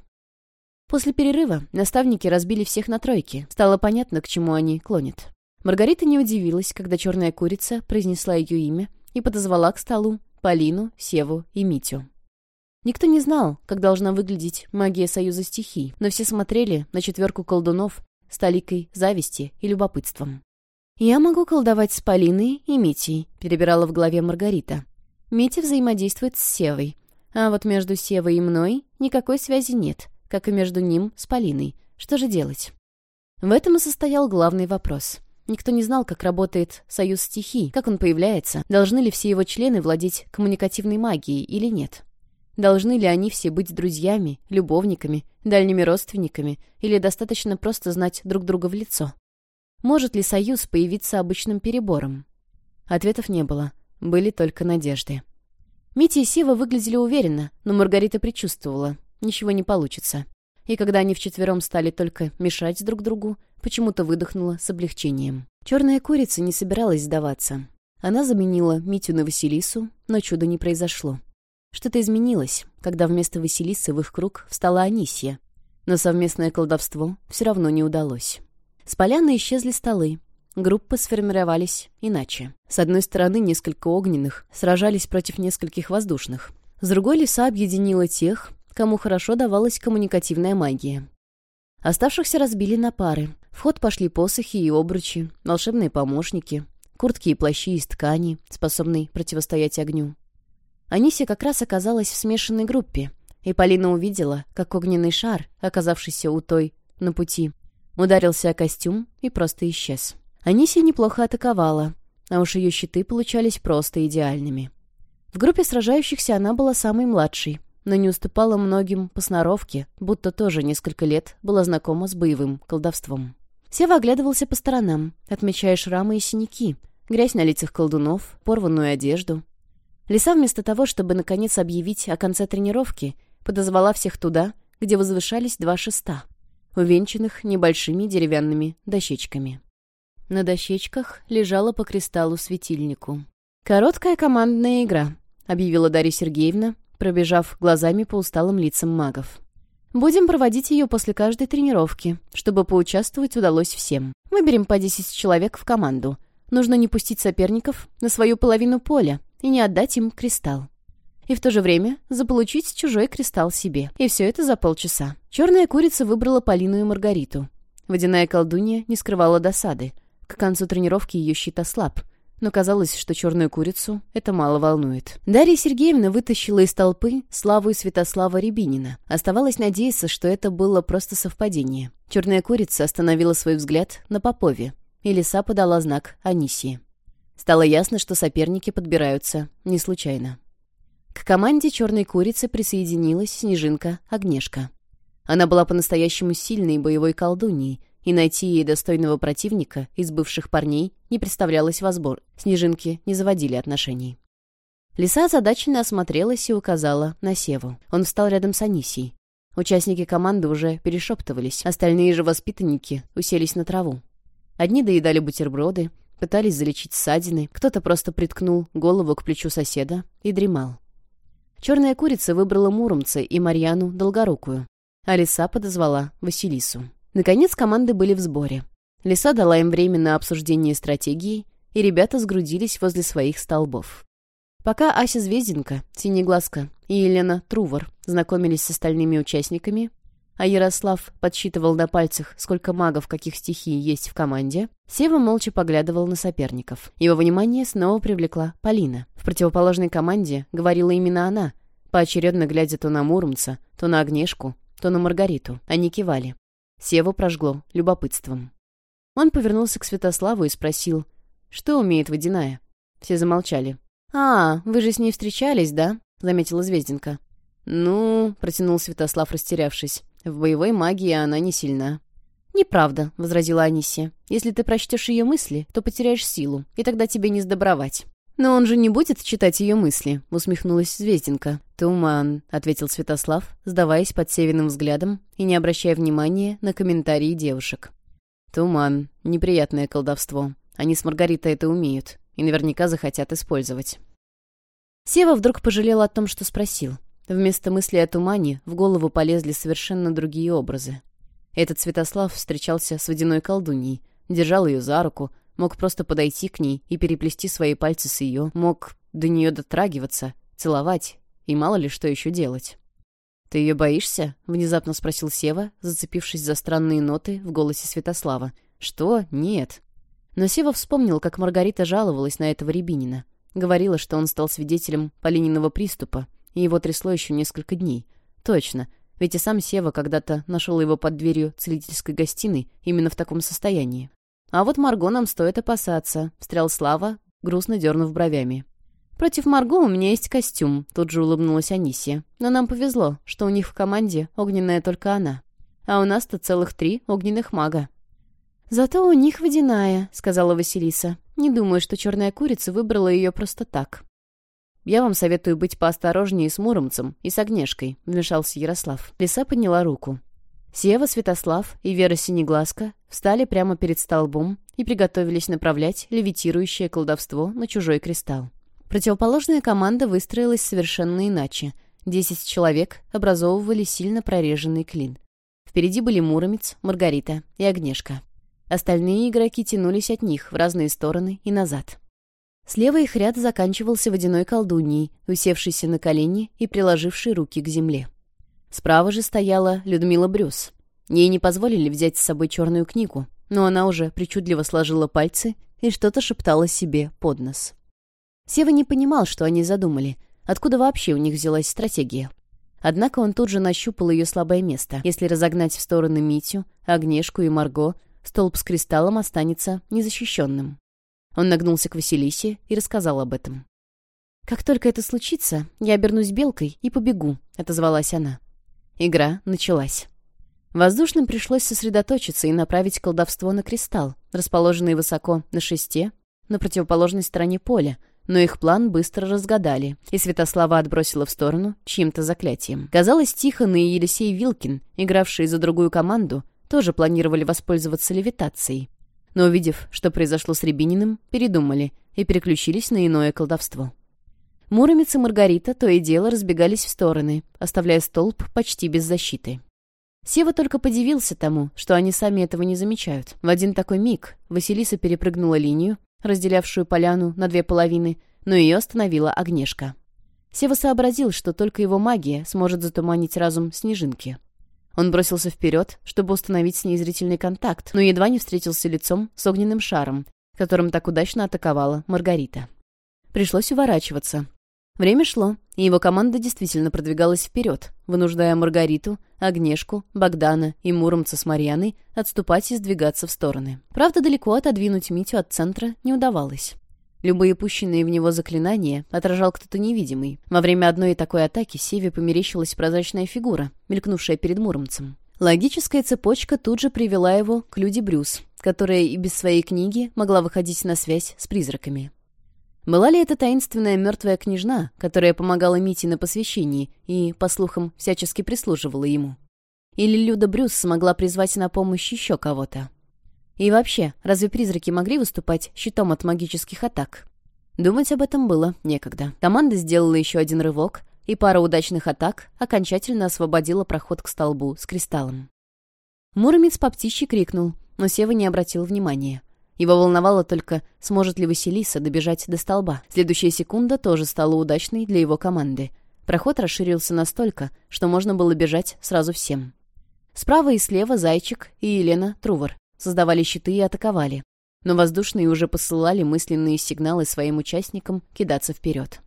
После перерыва наставники разбили всех на тройки. Стало понятно, к чему они клонят. Маргарита не удивилась, когда черная курица произнесла ее имя и подозвала к столу Полину, Севу и Митю. Никто не знал, как должна выглядеть магия Союза стихий, но все смотрели на четверку колдунов с толикой зависти и любопытством. «Я могу колдовать с Полиной и Митей», — перебирала в голове Маргарита. «Митя взаимодействует с Севой, а вот между Севой и мной никакой связи нет как и между ним с Полиной. Что же делать? В этом и состоял главный вопрос. Никто не знал, как работает союз стихий, как он появляется, должны ли все его члены владеть коммуникативной магией или нет. Должны ли они все быть друзьями, любовниками, дальними родственниками или достаточно просто знать друг друга в лицо? Может ли союз появиться обычным перебором? Ответов не было, были только надежды. Митя и Сева выглядели уверенно, но Маргарита предчувствовала, ничего не получится. И когда они вчетвером стали только мешать друг другу, почему-то выдохнула с облегчением. Черная курица не собиралась сдаваться. Она заменила Митю на Василису, но чуда не произошло. Что-то изменилось, когда вместо Василисы в их круг встала Анисия, Но совместное колдовство все равно не удалось. С поляны исчезли столы. Группы сформировались иначе. С одной стороны, несколько огненных сражались против нескольких воздушных. С другой леса объединила тех, кому хорошо давалась коммуникативная магия. Оставшихся разбили на пары. В ход пошли посохи и обручи, волшебные помощники, куртки и плащи из ткани, способные противостоять огню. Анисия как раз оказалась в смешанной группе, и Полина увидела, как огненный шар, оказавшийся у той, на пути, ударился о костюм и просто исчез. Анисия неплохо атаковала, а уж ее щиты получались просто идеальными. В группе сражающихся она была самой младшей — но не уступала многим по сноровке, будто тоже несколько лет была знакома с боевым колдовством. Сева оглядывался по сторонам, отмечая шрамы и синяки, грязь на лицах колдунов, порванную одежду. Лиса вместо того, чтобы наконец объявить о конце тренировки, подозвала всех туда, где возвышались два шеста, увенчанных небольшими деревянными дощечками. На дощечках лежала по кристаллу светильнику. «Короткая командная игра», — объявила Дарья Сергеевна, пробежав глазами по усталым лицам магов. Будем проводить ее после каждой тренировки. Чтобы поучаствовать, удалось всем. Выберем по 10 человек в команду. Нужно не пустить соперников на свою половину поля и не отдать им кристалл. И в то же время заполучить чужой кристалл себе. И все это за полчаса. Черная курица выбрала Полину и Маргариту. Водяная колдунья не скрывала досады. К концу тренировки ее щит ослаб но казалось, что черную курицу это мало волнует. Дарья Сергеевна вытащила из толпы Славу и Святослава Рябинина. Оставалось надеяться, что это было просто совпадение. Черная курица остановила свой взгляд на Попове, и лиса подала знак Анисии. Стало ясно, что соперники подбираются не случайно. К команде черной курицы присоединилась снежинка Огнешка. Она была по-настоящему сильной боевой колдуньей, и найти ей достойного противника из бывших парней не представлялось возбор. Снежинки не заводили отношений. Лиса озадаченно осмотрелась и указала на Севу. Он встал рядом с Анисией. Участники команды уже перешептывались, остальные же воспитанники уселись на траву. Одни доедали бутерброды, пытались залечить ссадины, кто-то просто приткнул голову к плечу соседа и дремал. Черная курица выбрала Муромца и Марьяну Долгорукую, а лиса подозвала Василису. Наконец команды были в сборе. Лиса дала им время на обсуждение стратегии, и ребята сгрудились возле своих столбов. Пока Ася Звезденко, Синеглазка и Елена Трувор знакомились с остальными участниками, а Ярослав подсчитывал на пальцах, сколько магов каких стихий есть в команде, Сева молча поглядывал на соперников. Его внимание снова привлекла Полина. В противоположной команде говорила именно она, поочередно глядя то на Муромца, то на Огнешку, то на Маргариту. Они кивали. Севу прожгло любопытством. Он повернулся к Святославу и спросил, «Что умеет водяная?» Все замолчали. «А, вы же с ней встречались, да?» — заметила Звезденка. «Ну...» — протянул Святослав, растерявшись. «В боевой магии она не сильна». «Неправда», — возразила Анисия. «Если ты прочтешь ее мысли, то потеряешь силу, и тогда тебе не сдобровать». «Но он же не будет читать ее мысли», — усмехнулась Звездинка. «Туман», — ответил Святослав, сдаваясь под севиным взглядом и не обращая внимания на комментарии девушек. «Туман. Неприятное колдовство. Они с Маргаритой это умеют и наверняка захотят использовать». Сева вдруг пожалел о том, что спросил. Вместо мысли о тумане в голову полезли совершенно другие образы. Этот Святослав встречался с водяной колдуньей, держал ее за руку, мог просто подойти к ней и переплести свои пальцы с ее, мог до нее дотрагиваться, целовать и мало ли что еще делать. «Ты ее боишься?» — внезапно спросил Сева, зацепившись за странные ноты в голосе Святослава. «Что? Нет». Но Сева вспомнил, как Маргарита жаловалась на этого Рябинина. Говорила, что он стал свидетелем Полининого приступа, и его трясло еще несколько дней. Точно, ведь и сам Сева когда-то нашел его под дверью целительской гостиной именно в таком состоянии. «А вот Марго нам стоит опасаться», — встрял Слава, грустно дернув бровями. «Против Марго у меня есть костюм», — тут же улыбнулась Анисия. «Но нам повезло, что у них в команде огненная только она. А у нас-то целых три огненных мага». «Зато у них водяная», — сказала Василиса. «Не думаю, что черная курица выбрала ее просто так». «Я вам советую быть поосторожнее с Муромцем и с Огнешкой», — вмешался Ярослав. Лиса подняла руку. Сева, Святослав и Вера Синеглазка встали прямо перед столбом и приготовились направлять левитирующее колдовство на чужой кристалл. Противоположная команда выстроилась совершенно иначе. Десять человек образовывали сильно прореженный клин. Впереди были Муромец, Маргарита и Огнешка. Остальные игроки тянулись от них в разные стороны и назад. Слева их ряд заканчивался водяной колдуньей, усевшейся на колени и приложившей руки к земле. Справа же стояла Людмила Брюс. Ей не позволили взять с собой черную книгу, но она уже причудливо сложила пальцы и что-то шептала себе под нос. Сева не понимал, что они задумали, откуда вообще у них взялась стратегия. Однако он тут же нащупал ее слабое место. Если разогнать в стороны Митю, Огнешку и Марго, столб с кристаллом останется незащищенным. Он нагнулся к Василисе и рассказал об этом. «Как только это случится, я обернусь белкой и побегу», — отозвалась она. Игра началась. Воздушным пришлось сосредоточиться и направить колдовство на кристалл, расположенный высоко на шесте, на противоположной стороне поля, но их план быстро разгадали, и Святослава отбросила в сторону чьим-то заклятием. Казалось, Тихон и Елисей Вилкин, игравшие за другую команду, тоже планировали воспользоваться левитацией. Но увидев, что произошло с Рябининым, передумали и переключились на иное колдовство. Муромец и Маргарита то и дело разбегались в стороны, оставляя столб почти без защиты. Сева только подивился тому, что они сами этого не замечают. В один такой миг Василиса перепрыгнула линию, разделявшую поляну на две половины, но ее остановила Огнешка. Сева сообразил, что только его магия сможет затуманить разум Снежинки. Он бросился вперед, чтобы установить с ней зрительный контакт, но едва не встретился лицом с огненным шаром, которым так удачно атаковала Маргарита. Пришлось уворачиваться, Время шло, и его команда действительно продвигалась вперед, вынуждая Маргариту, Огнешку, Богдана и Муромца с Марьяной отступать и сдвигаться в стороны. Правда, далеко отодвинуть Митю от центра не удавалось. Любые пущенные в него заклинания отражал кто-то невидимый. Во время одной такой атаки Севе померещилась прозрачная фигура, мелькнувшая перед Муромцем. Логическая цепочка тут же привела его к Люди Брюс, которая и без своей книги могла выходить на связь с призраками. Была ли это таинственная мертвая княжна, которая помогала Мите на посвящении и, по слухам, всячески прислуживала ему? Или Люда Брюс смогла призвать на помощь еще кого-то? И вообще, разве призраки могли выступать щитом от магических атак? Думать об этом было некогда. Команда сделала еще один рывок, и пара удачных атак окончательно освободила проход к столбу с кристаллом. Муромец по птичьи крикнул, но Сева не обратил внимания. Его волновало только, сможет ли Василиса добежать до столба. Следующая секунда тоже стала удачной для его команды. Проход расширился настолько, что можно было бежать сразу всем. Справа и слева Зайчик и Елена Трувор создавали щиты и атаковали. Но воздушные уже посылали мысленные сигналы своим участникам кидаться вперед.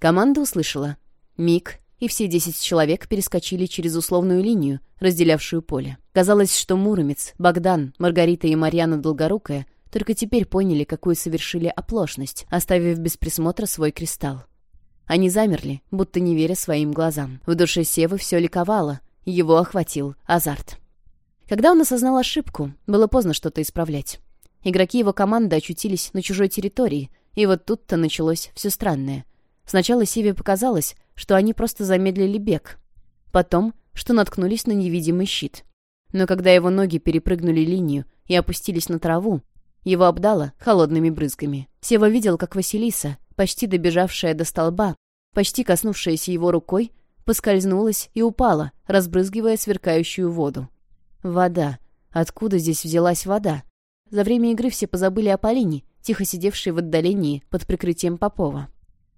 Команда услышала. Миг, и все десять человек перескочили через условную линию, разделявшую поле. Казалось, что Муромец, Богдан, Маргарита и Марьяна Долгорукая только теперь поняли, какую совершили оплошность, оставив без присмотра свой кристалл. Они замерли, будто не веря своим глазам. В душе Севы все ликовало, его охватил азарт. Когда он осознал ошибку, было поздно что-то исправлять. Игроки его команды очутились на чужой территории, и вот тут-то началось все странное. Сначала Севе показалось, что они просто замедлили бег. Потом, что наткнулись на невидимый щит. Но когда его ноги перепрыгнули линию и опустились на траву, его обдало холодными брызгами. Сева видел, как Василиса, почти добежавшая до столба, почти коснувшаяся его рукой, поскользнулась и упала, разбрызгивая сверкающую воду. Вода. Откуда здесь взялась вода? За время игры все позабыли о Полине, тихо сидевшей в отдалении под прикрытием Попова.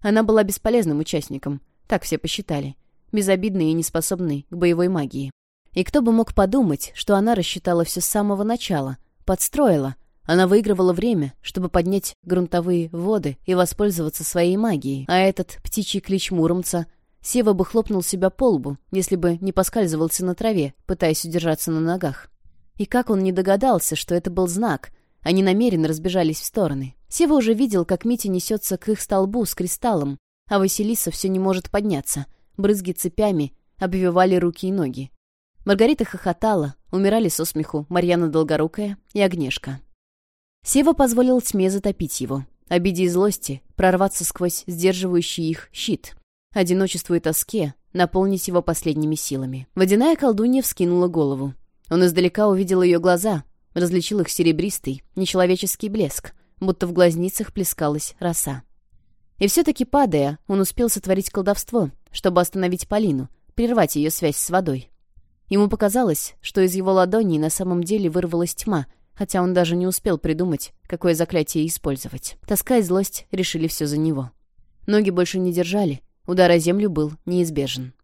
Она была бесполезным участником, так все посчитали, безобидной и неспособной к боевой магии. И кто бы мог подумать, что она рассчитала все с самого начала, подстроила — она выигрывала время, чтобы поднять грунтовые воды и воспользоваться своей магией, а этот птичий клич Муромца Сева бы хлопнул себя по лбу, если бы не поскальзывался на траве, пытаясь удержаться на ногах. И как он не догадался, что это был знак, они намеренно разбежались в стороны. Сева уже видел, как Митя несется к их столбу с кристаллом, а Василиса все не может подняться. Брызги цепями обвивали руки и ноги. Маргарита хохотала, умирали со смеху Марьяна Долгорукая и Огнешка. Сева позволил тьме затопить его. Обиде и злости прорваться сквозь сдерживающий их щит. Одиночеству и тоске наполнить его последними силами. Водяная колдунья вскинула голову. Он издалека увидел ее глаза, различил их серебристый, нечеловеческий блеск, будто в глазницах плескалась роса. И все-таки, падая, он успел сотворить колдовство, чтобы остановить Полину, прервать ее связь с водой. Ему показалось, что из его ладони на самом деле вырвалась тьма, хотя он даже не успел придумать, какое заклятие использовать. Тоска и злость решили все за него. Ноги больше не держали, удар о землю был неизбежен.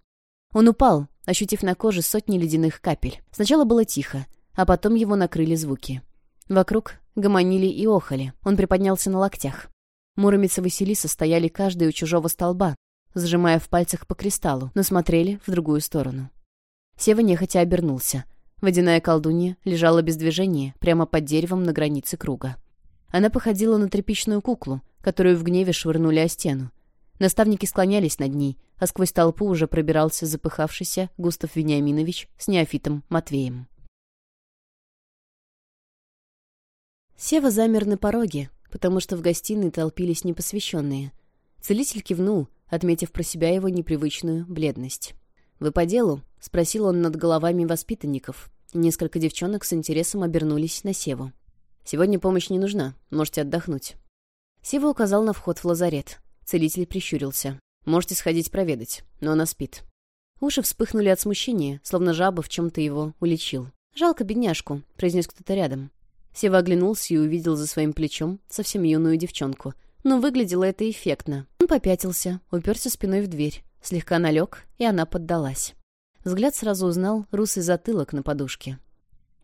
Он упал, ощутив на коже сотни ледяных капель. Сначала было тихо, а потом его накрыли звуки. Вокруг гомонили и охали. Он приподнялся на локтях. Муромец и Василиса стояли каждый у чужого столба, сжимая в пальцах по кристаллу, но смотрели в другую сторону. Сева нехотя обернулся. Водяная колдунья лежала без движения, прямо под деревом на границе круга. Она походила на тряпичную куклу, которую в гневе швырнули о стену. Наставники склонялись над ней, а сквозь толпу уже пробирался запыхавшийся Густав Вениаминович с неофитом Матвеем. Сева замер на пороге, потому что в гостиной толпились непосвященные. Целитель кивнул, отметив про себя его непривычную бледность. «Вы по делу?» — спросил он над головами воспитанников, Несколько девчонок с интересом обернулись на Севу. «Сегодня помощь не нужна. Можете отдохнуть». Сева указал на вход в лазарет. Целитель прищурился. «Можете сходить проведать, но она спит». Уши вспыхнули от смущения, словно жаба в чем-то его уличил. «Жалко бедняжку», — произнес кто-то рядом. Сева оглянулся и увидел за своим плечом совсем юную девчонку. Но выглядело это эффектно. Он попятился, уперся спиной в дверь, слегка налег, и она поддалась взгляд сразу узнал русый затылок на подушке.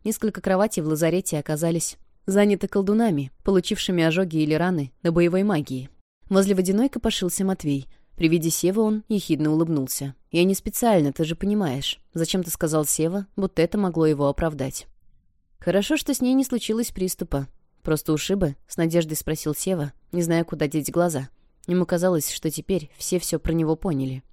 Несколько кроватей в лазарете оказались заняты колдунами, получившими ожоги или раны на боевой магии. Возле водяной копошился Матвей. При виде Сева он ехидно улыбнулся. «Я не специально, ты же понимаешь. Зачем ты сказал Сева, будто это могло его оправдать?» «Хорошо, что с ней не случилось приступа. Просто ушибы?» — с надеждой спросил Сева, не зная, куда деть глаза. Ему казалось, что теперь все все про него поняли.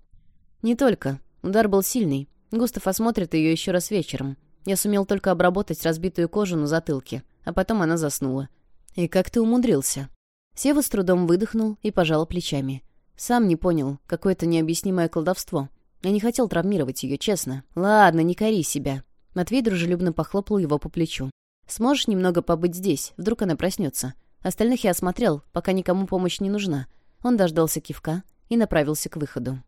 «Не только. Удар был сильный, Густав осмотрит ее еще раз вечером. Я сумел только обработать разбитую кожу на затылке, а потом она заснула. «И как ты умудрился?» Сева с трудом выдохнул и пожал плечами. «Сам не понял. Какое-то необъяснимое колдовство. Я не хотел травмировать ее, честно. Ладно, не кори себя». Матвей дружелюбно похлопал его по плечу. «Сможешь немного побыть здесь? Вдруг она проснется. Остальных я осмотрел, пока никому помощь не нужна». Он дождался кивка и направился к выходу.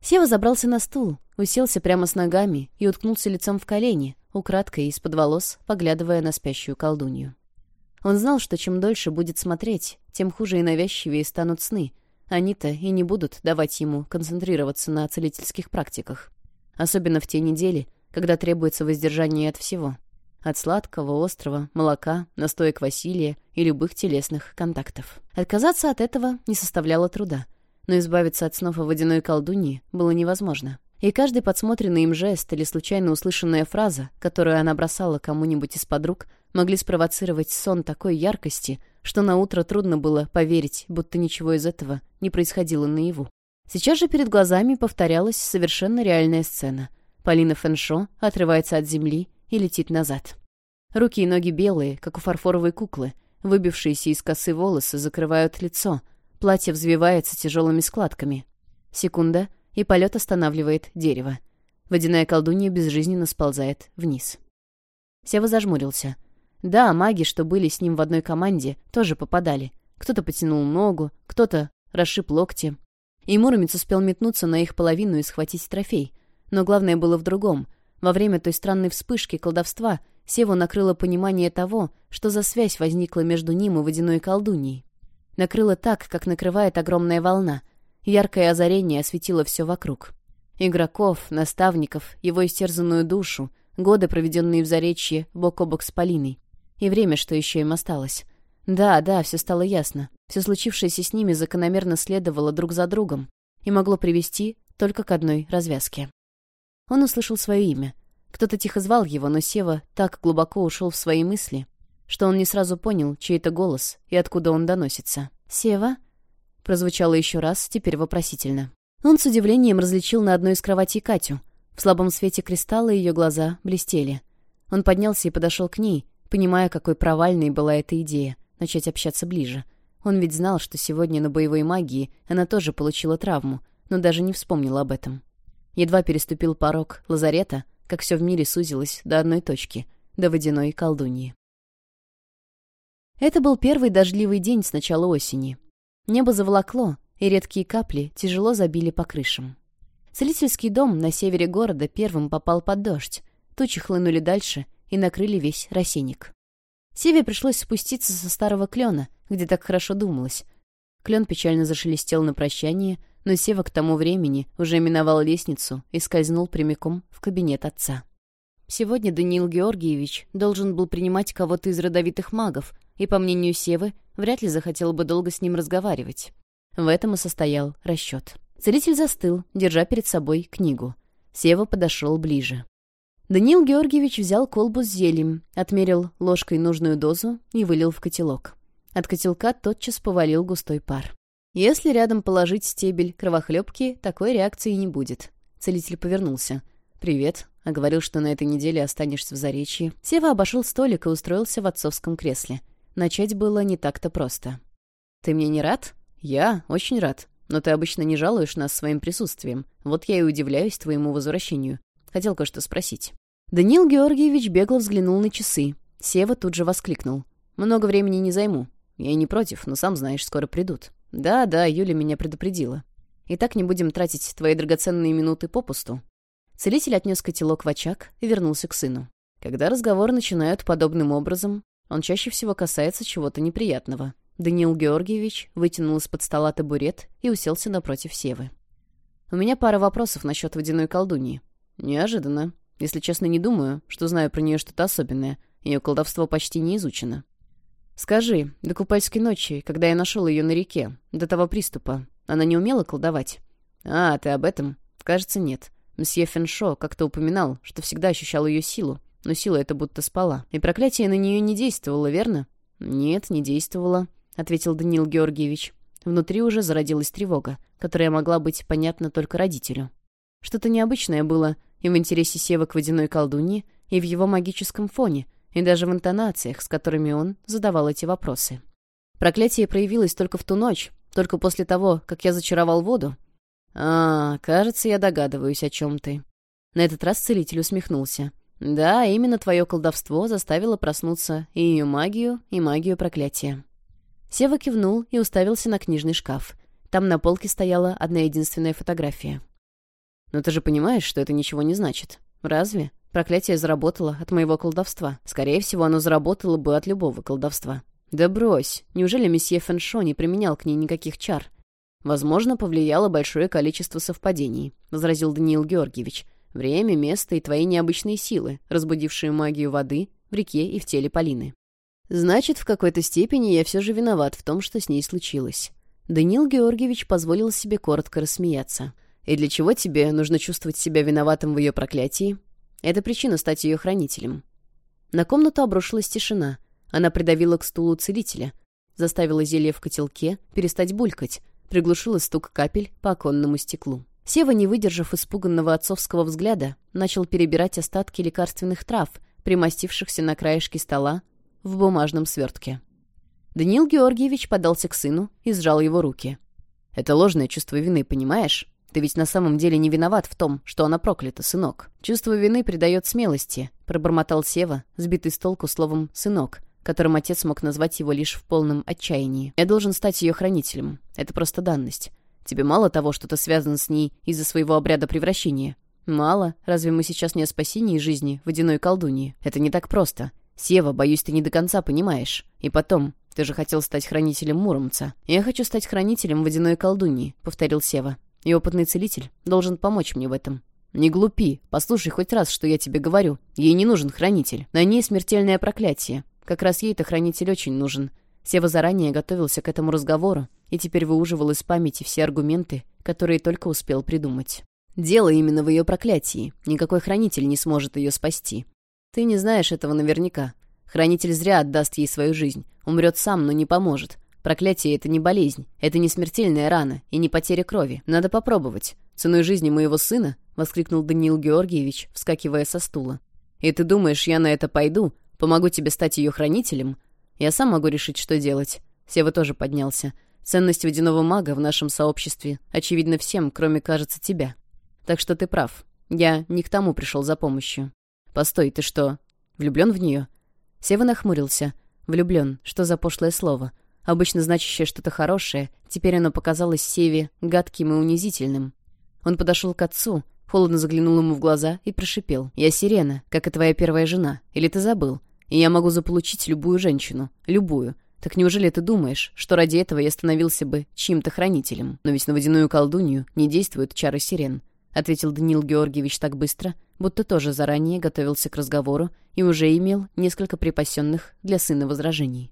Сева забрался на стул, уселся прямо с ногами и уткнулся лицом в колени, украдкой из-под волос, поглядывая на спящую колдунью. Он знал, что чем дольше будет смотреть, тем хуже и навязчивее станут сны. Они-то и не будут давать ему концентрироваться на целительских практиках. Особенно в те недели, когда требуется воздержание от всего. От сладкого, острого, молока, настоек Василия и любых телесных контактов. Отказаться от этого не составляло труда — но избавиться от снов о водяной колдуньи было невозможно. И каждый подсмотренный им жест или случайно услышанная фраза, которую она бросала кому-нибудь из подруг, могли спровоцировать сон такой яркости, что на утро трудно было поверить, будто ничего из этого не происходило наяву. Сейчас же перед глазами повторялась совершенно реальная сцена. Полина Фэншо отрывается от земли и летит назад. Руки и ноги белые, как у фарфоровой куклы, выбившиеся из косы волосы закрывают лицо — Платье взвивается тяжелыми складками. Секунда, и полет останавливает дерево. Водяная колдунья безжизненно сползает вниз. Сева зажмурился. Да, маги, что были с ним в одной команде, тоже попадали. Кто-то потянул ногу, кто-то расшиб локти. И Муромец успел метнуться на их половину и схватить трофей. Но главное было в другом. Во время той странной вспышки колдовства Севу накрыло понимание того, что за связь возникла между ним и водяной колдуньей накрыло так, как накрывает огромная волна. Яркое озарение осветило все вокруг. Игроков, наставников, его истерзанную душу, годы, проведенные в Заречье, бок о бок с Полиной. И время, что еще им осталось. Да, да, все стало ясно. Все случившееся с ними закономерно следовало друг за другом и могло привести только к одной развязке. Он услышал свое имя. Кто-то тихо звал его, но Сева так глубоко ушел в свои мысли, что он не сразу понял, чей это голос и откуда он доносится. «Сева?» — прозвучало еще раз, теперь вопросительно. Он с удивлением различил на одной из кроватей Катю. В слабом свете кристалла ее глаза блестели. Он поднялся и подошел к ней, понимая, какой провальной была эта идея — начать общаться ближе. Он ведь знал, что сегодня на боевой магии она тоже получила травму, но даже не вспомнил об этом. Едва переступил порог лазарета, как все в мире сузилось до одной точки, до водяной колдуньи. Это был первый дождливый день с начала осени. Небо заволокло, и редкие капли тяжело забили по крышам. Целительский дом на севере города первым попал под дождь. Тучи хлынули дальше и накрыли весь рассеянник. Севе пришлось спуститься со старого клена, где так хорошо думалось. Клен печально зашелестел на прощание, но Сева к тому времени уже миновал лестницу и скользнул прямиком в кабинет отца. Сегодня Даниил Георгиевич должен был принимать кого-то из родовитых магов — и, по мнению Севы, вряд ли захотела бы долго с ним разговаривать. В этом и состоял расчет. Целитель застыл, держа перед собой книгу. Сева подошел ближе. Даниил Георгиевич взял колбу с зельем, отмерил ложкой нужную дозу и вылил в котелок. От котелка тотчас повалил густой пар. Если рядом положить стебель кровохлебки, такой реакции не будет. Целитель повернулся. «Привет», — а говорил, что на этой неделе останешься в Заречье. Сева обошел столик и устроился в отцовском кресле. Начать было не так-то просто. «Ты мне не рад?» «Я очень рад. Но ты обычно не жалуешь нас своим присутствием. Вот я и удивляюсь твоему возвращению. Хотел кое-что спросить». Даниил Георгиевич бегло взглянул на часы. Сева тут же воскликнул. «Много времени не займу. Я и не против, но сам знаешь, скоро придут». «Да, да, Юля меня предупредила. И так не будем тратить твои драгоценные минуты попусту». Целитель отнес котелок в очаг и вернулся к сыну. Когда разговор начинают подобным образом, он чаще всего касается чего-то неприятного. Даниил Георгиевич вытянул из-под стола табурет и уселся напротив Севы. «У меня пара вопросов насчет водяной колдуньи. Неожиданно. Если честно, не думаю, что знаю про нее что-то особенное. Ее колдовство почти не изучено». «Скажи, до купальской ночи, когда я нашел ее на реке, до того приступа, она не умела колдовать?» «А, ты об этом?» «Кажется, нет. Мсье Феншо как-то упоминал, что всегда ощущал ее силу, но сила эта будто спала. И проклятие на нее не действовало, верно? Нет, не действовало, ответил Даниил Георгиевич. Внутри уже зародилась тревога, которая могла быть понятна только родителю. Что-то необычное было и в интересе Сева к водяной колдуньи, и в его магическом фоне, и даже в интонациях, с которыми он задавал эти вопросы. Проклятие проявилось только в ту ночь, только после того, как я зачаровал воду. «А, кажется, я догадываюсь, о чем ты». На этот раз целитель усмехнулся. Да, именно твое колдовство заставило проснуться и ее магию, и магию проклятия. Сева кивнул и уставился на книжный шкаф. Там на полке стояла одна единственная фотография. «Но ты же понимаешь, что это ничего не значит. Разве? Проклятие заработало от моего колдовства. Скорее всего, оно заработало бы от любого колдовства». «Да брось! Неужели месье Фэншо не применял к ней никаких чар?» «Возможно, повлияло большое количество совпадений», — возразил Даниил Георгиевич время, место и твои необычные силы, разбудившие магию воды в реке и в теле Полины. Значит, в какой-то степени я все же виноват в том, что с ней случилось. Даниил Георгиевич позволил себе коротко рассмеяться. И для чего тебе нужно чувствовать себя виноватым в ее проклятии? Это причина стать ее хранителем. На комнату обрушилась тишина. Она придавила к стулу целителя, заставила зелье в котелке перестать булькать, приглушила стук капель по оконному стеклу. Сева, не выдержав испуганного отцовского взгляда, начал перебирать остатки лекарственных трав, примостившихся на краешке стола в бумажном свертке. Даниил Георгиевич подался к сыну и сжал его руки. «Это ложное чувство вины, понимаешь? Ты ведь на самом деле не виноват в том, что она проклята, сынок. Чувство вины придает смелости», — пробормотал Сева, сбитый с толку словом «сынок», которым отец мог назвать его лишь в полном отчаянии. «Я должен стать ее хранителем. Это просто данность. Тебе мало того, что ты связан с ней из-за своего обряда превращения? Мало? Разве мы сейчас не о спасении жизни водяной колдуньи? Это не так просто. Сева, боюсь, ты не до конца понимаешь. И потом, ты же хотел стать хранителем Муромца. Я хочу стать хранителем водяной колдуньи, повторил Сева. И опытный целитель должен помочь мне в этом. «Не глупи. Послушай хоть раз, что я тебе говорю. Ей не нужен хранитель. На ней смертельное проклятие. Как раз ей-то хранитель очень нужен. Сева заранее готовился к этому разговору, и теперь выуживал из памяти все аргументы, которые только успел придумать. Дело именно в ее проклятии. Никакой хранитель не сможет ее спасти. Ты не знаешь этого наверняка. Хранитель зря отдаст ей свою жизнь. Умрет сам, но не поможет. Проклятие — это не болезнь, это не смертельная рана и не потеря крови. Надо попробовать. Ценой жизни моего сына? — воскликнул Даниил Георгиевич, вскакивая со стула. «И ты думаешь, я на это пойду? Помогу тебе стать ее хранителем? Я сам могу решить, что делать». Сева тоже поднялся. Ценность водяного мага в нашем сообществе очевидна всем, кроме, кажется, тебя. Так что ты прав. Я не к тому пришел за помощью. Постой, ты что, влюблен в нее?» Сева нахмурился. «Влюблен. Что за пошлое слово? Обычно значащее что-то хорошее. Теперь оно показалось Севе гадким и унизительным». Он подошел к отцу, холодно заглянул ему в глаза и прошипел. «Я сирена, как и твоя первая жена. Или ты забыл? И я могу заполучить любую женщину. Любую. Так неужели ты думаешь, что ради этого я становился бы чьим-то хранителем? Но ведь на водяную колдунью не действуют чары сирен», — ответил Данил Георгиевич так быстро, будто тоже заранее готовился к разговору и уже имел несколько припасенных для сына возражений.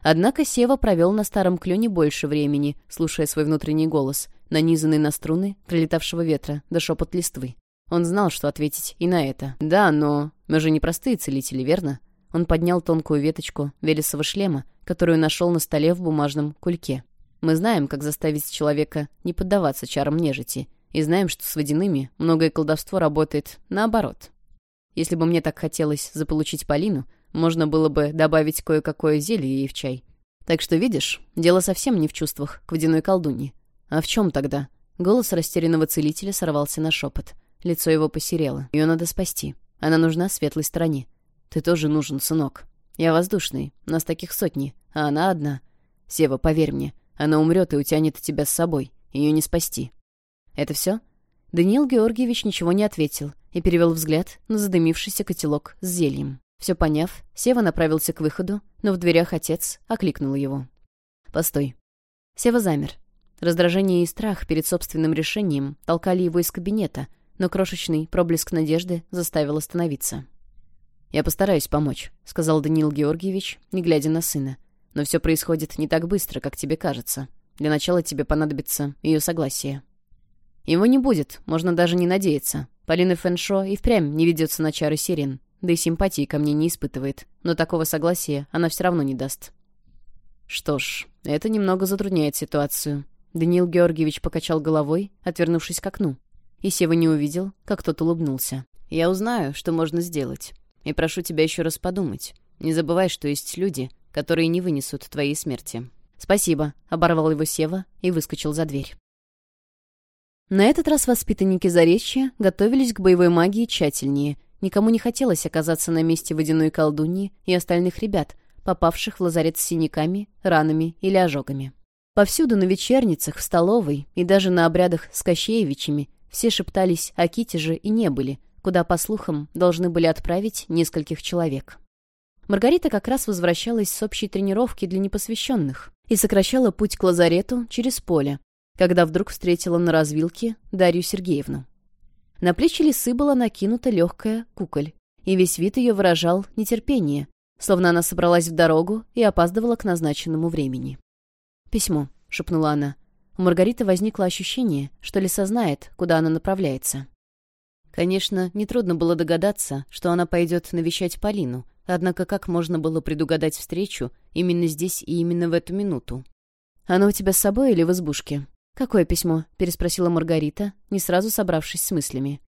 Однако Сева провел на старом клюне больше времени, слушая свой внутренний голос, нанизанный на струны прилетавшего ветра до да шепот листвы. Он знал, что ответить и на это. «Да, но мы же не простые целители, верно?» Он поднял тонкую веточку Велесова шлема, которую нашел на столе в бумажном кульке. Мы знаем, как заставить человека не поддаваться чарам нежити, и знаем, что с водяными многое колдовство работает наоборот. Если бы мне так хотелось заполучить Полину, можно было бы добавить кое-какое зелье ей в чай. Так что, видишь, дело совсем не в чувствах к водяной колдуньи. А в чем тогда? Голос растерянного целителя сорвался на шепот. Лицо его посерело. Ее надо спасти. Она нужна светлой стороне. Ты тоже нужен, сынок. Я воздушный, нас таких сотни, а она одна. Сева, поверь мне, она умрет и утянет тебя с собой. Ее не спасти. Это все? Даниил Георгиевич ничего не ответил и перевел взгляд на задымившийся котелок с зельем. Все поняв, Сева направился к выходу, но в дверях отец окликнул его. «Постой». Сева замер. Раздражение и страх перед собственным решением толкали его из кабинета, но крошечный проблеск надежды заставил остановиться. «Я постараюсь помочь», — сказал Даниил Георгиевич, не глядя на сына. «Но все происходит не так быстро, как тебе кажется. Для начала тебе понадобится ее согласие». «Его не будет, можно даже не надеяться. Полина Фэншо и впрямь не ведется на чары сирен, да и симпатии ко мне не испытывает, но такого согласия она все равно не даст». «Что ж, это немного затрудняет ситуацию», Даниил Георгиевич покачал головой, отвернувшись к окну. И Сева не увидел, как тот улыбнулся. «Я узнаю, что можно сделать. И прошу тебя еще раз подумать. Не забывай, что есть люди, которые не вынесут твоей смерти». «Спасибо», — оборвал его Сева и выскочил за дверь. На этот раз воспитанники Заречья готовились к боевой магии тщательнее. Никому не хотелось оказаться на месте водяной колдуньи и остальных ребят, попавших в лазарет с синяками, ранами или ожогами. Повсюду на вечерницах, в столовой и даже на обрядах с Кощеевичами все шептались о китеже и не были — куда, по слухам, должны были отправить нескольких человек. Маргарита как раз возвращалась с общей тренировки для непосвященных и сокращала путь к лазарету через поле, когда вдруг встретила на развилке Дарью Сергеевну. На плечи лисы была накинута легкая куколь, и весь вид ее выражал нетерпение, словно она собралась в дорогу и опаздывала к назначенному времени. «Письмо», — шепнула она. У Маргариты возникло ощущение, что лиса знает, куда она направляется. Конечно, нетрудно было догадаться, что она пойдет навещать Полину, однако как можно было предугадать встречу именно здесь и именно в эту минуту? Она у тебя с собой или в избушке?» «Какое письмо?» — переспросила Маргарита, не сразу собравшись с мыслями.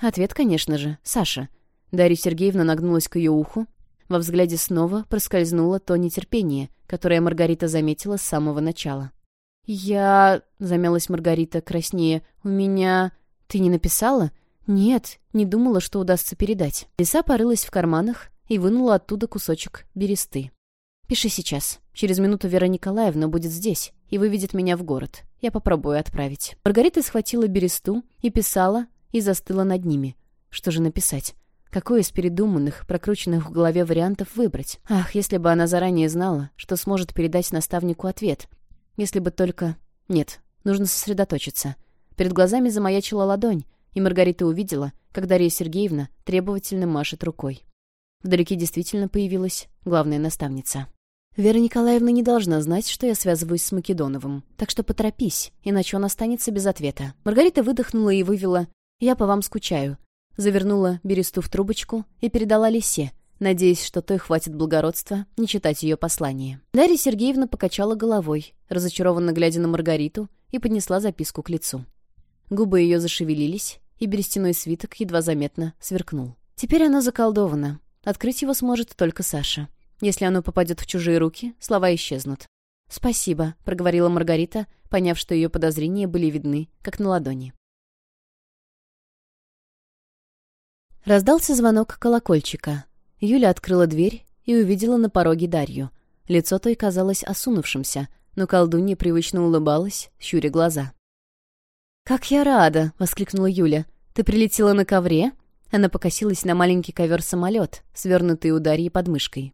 «Ответ, конечно же, Саша». Дарья Сергеевна нагнулась к ее уху. Во взгляде снова проскользнуло то нетерпение, которое Маргарита заметила с самого начала. «Я...» — замялась Маргарита краснее. «У меня...» «Ты не написала?» «Нет, не думала, что удастся передать». Лиса порылась в карманах и вынула оттуда кусочек бересты. «Пиши сейчас. Через минуту Вера Николаевна будет здесь и выведет меня в город. Я попробую отправить». Маргарита схватила бересту и писала, и застыла над ними. Что же написать? Какой из передуманных, прокрученных в голове вариантов выбрать? Ах, если бы она заранее знала, что сможет передать наставнику ответ. Если бы только... Нет, нужно сосредоточиться. Перед глазами замаячила ладонь, и Маргарита увидела, как Дарья Сергеевна требовательно машет рукой. Вдалеке действительно появилась главная наставница. «Вера Николаевна не должна знать, что я связываюсь с Македоновым, так что поторопись, иначе он останется без ответа». Маргарита выдохнула и вывела «Я по вам скучаю». Завернула бересту в трубочку и передала лисе, надеясь, что той хватит благородства не читать ее послание. Дарья Сергеевна покачала головой, разочарованно глядя на Маргариту, и поднесла записку к лицу. Губы ее зашевелились, и берестяной свиток едва заметно сверкнул. Теперь она заколдована. Открыть его сможет только Саша. Если оно попадет в чужие руки, слова исчезнут. «Спасибо», — проговорила Маргарита, поняв, что ее подозрения были видны, как на ладони. Раздался звонок колокольчика. Юля открыла дверь и увидела на пороге Дарью. Лицо той казалось осунувшимся, но колдунья привычно улыбалась, щуря глаза. «Как я рада!» — воскликнула Юля. Ты прилетела на ковре?» Она покосилась на маленький ковер-самолет, свернутый у Дарьи подмышкой.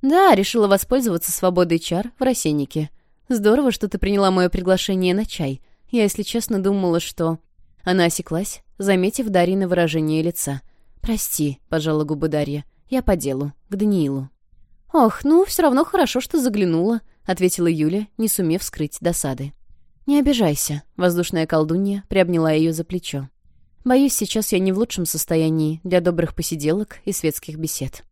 «Да, решила воспользоваться свободой чар в рассеннике. Здорово, что ты приняла мое приглашение на чай. Я, если честно, думала, что...» Она осеклась, заметив Дарьи на выражение лица. «Прости», — пожала губы Дарья. «Я по делу, к Даниилу». «Ох, ну, все равно хорошо, что заглянула», — ответила Юля, не сумев скрыть досады. «Не обижайся», — воздушная колдунья приобняла ее за плечо. Боюсь, сейчас я не в лучшем состоянии для добрых посиделок и светских бесед.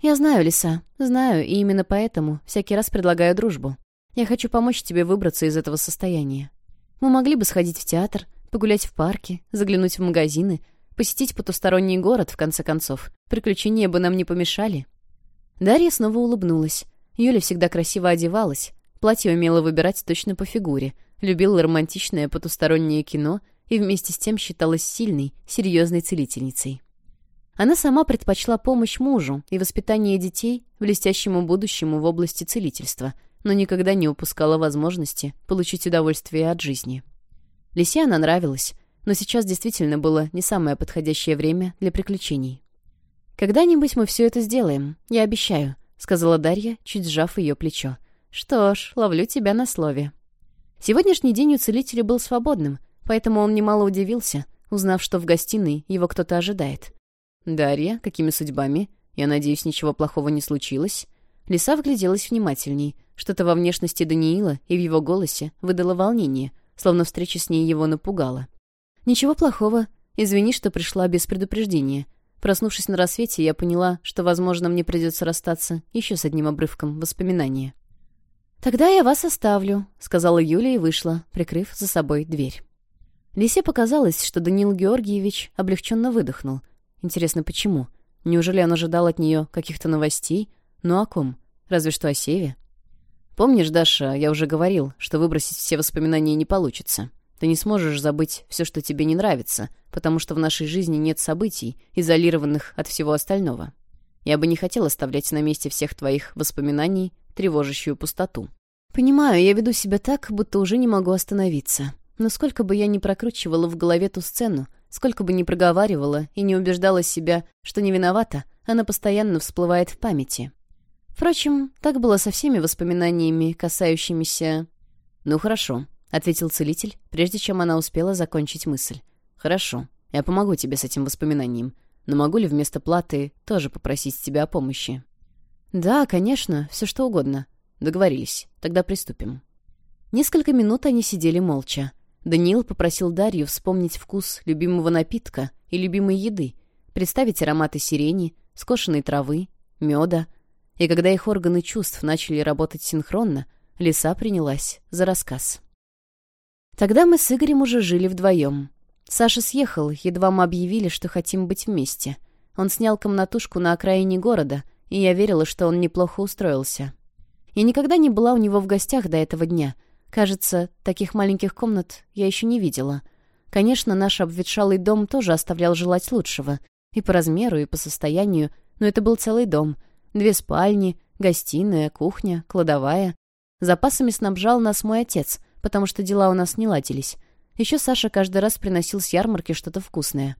Я знаю, Лиса, знаю, и именно поэтому всякий раз предлагаю дружбу. Я хочу помочь тебе выбраться из этого состояния. Мы могли бы сходить в театр, погулять в парке, заглянуть в магазины, посетить потусторонний город, в конце концов. Приключения бы нам не помешали. Дарья снова улыбнулась. Юля всегда красиво одевалась, платье умела выбирать точно по фигуре, любила романтичное потустороннее кино и вместе с тем считалась сильной, серьезной целительницей. Она сама предпочла помощь мужу и воспитание детей блестящему будущему в области целительства, но никогда не упускала возможности получить удовольствие от жизни. Лисе она нравилась, но сейчас действительно было не самое подходящее время для приключений. «Когда-нибудь мы все это сделаем, я обещаю», — сказала Дарья, чуть сжав ее плечо. «Что ж, ловлю тебя на слове». Сегодняшний день у целителя был свободным — Поэтому он немало удивился, узнав, что в гостиной его кто-то ожидает. «Дарья, какими судьбами? Я надеюсь, ничего плохого не случилось?» Лиса вгляделась внимательней. Что-то во внешности Даниила и в его голосе выдало волнение, словно встреча с ней его напугала. «Ничего плохого. Извини, что пришла без предупреждения. Проснувшись на рассвете, я поняла, что, возможно, мне придется расстаться еще с одним обрывком воспоминания». «Тогда я вас оставлю», — сказала Юля и вышла, прикрыв за собой дверь. Лисе показалось, что Данил Георгиевич облегченно выдохнул. Интересно, почему? Неужели он ожидал от нее каких-то новостей? Ну о ком? Разве что о Севе? «Помнишь, Даша, я уже говорил, что выбросить все воспоминания не получится. Ты не сможешь забыть все, что тебе не нравится, потому что в нашей жизни нет событий, изолированных от всего остального. Я бы не хотел оставлять на месте всех твоих воспоминаний тревожащую пустоту». «Понимаю, я веду себя так, будто уже не могу остановиться. Но сколько бы я ни прокручивала в голове ту сцену, сколько бы ни проговаривала и не убеждала себя, что не виновата, она постоянно всплывает в памяти. Впрочем, так было со всеми воспоминаниями, касающимися... «Ну хорошо», — ответил целитель, прежде чем она успела закончить мысль. «Хорошо, я помогу тебе с этим воспоминанием, но могу ли вместо платы тоже попросить тебя о помощи?» «Да, конечно, все что угодно». «Договорились, тогда приступим». Несколько минут они сидели молча. Даниил попросил Дарью вспомнить вкус любимого напитка и любимой еды, представить ароматы сирени, скошенной травы, меда. И когда их органы чувств начали работать синхронно, лиса принялась за рассказ. Тогда мы с Игорем уже жили вдвоем. Саша съехал, едва мы объявили, что хотим быть вместе. Он снял комнатушку на окраине города, и я верила, что он неплохо устроился. Я никогда не была у него в гостях до этого дня — Кажется, таких маленьких комнат я еще не видела. Конечно, наш обветшалый дом тоже оставлял желать лучшего. И по размеру, и по состоянию. Но это был целый дом. Две спальни, гостиная, кухня, кладовая. Запасами снабжал нас мой отец, потому что дела у нас не ладились. Еще Саша каждый раз приносил с ярмарки что-то вкусное.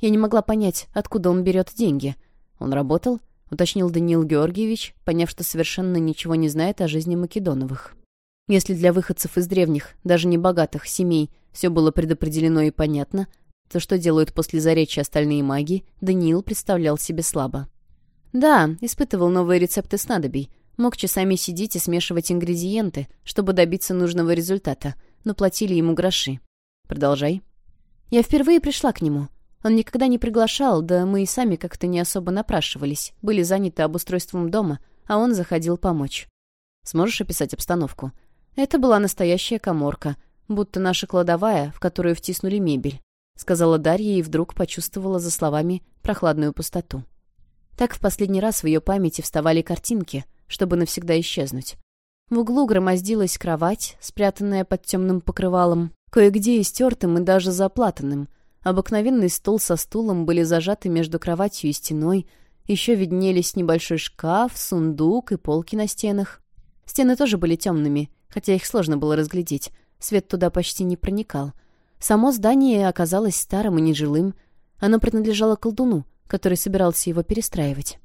Я не могла понять, откуда он берет деньги. Он работал, уточнил Даниил Георгиевич, поняв, что совершенно ничего не знает о жизни Македоновых. Если для выходцев из древних, даже не богатых семей, все было предопределено и понятно, то что делают после заречья остальные маги, Даниил представлял себе слабо. Да, испытывал новые рецепты снадобий, мог часами сидеть и смешивать ингредиенты, чтобы добиться нужного результата, но платили ему гроши. Продолжай. Я впервые пришла к нему. Он никогда не приглашал, да мы и сами как-то не особо напрашивались, были заняты обустройством дома, а он заходил помочь. Сможешь описать обстановку? Это была настоящая коморка, будто наша кладовая, в которую втиснули мебель, сказала Дарья и вдруг почувствовала за словами прохладную пустоту. Так в последний раз в ее памяти вставали картинки, чтобы навсегда исчезнуть. В углу громоздилась кровать, спрятанная под темным покрывалом, кое-где истертым и даже заплатанным. Обыкновенный стол со стулом были зажаты между кроватью и стеной, еще виднелись небольшой шкаф, сундук и полки на стенах. Стены тоже были темными, хотя их сложно было разглядеть, свет туда почти не проникал. Само здание оказалось старым и нежилым. Оно принадлежало колдуну, который собирался его перестраивать.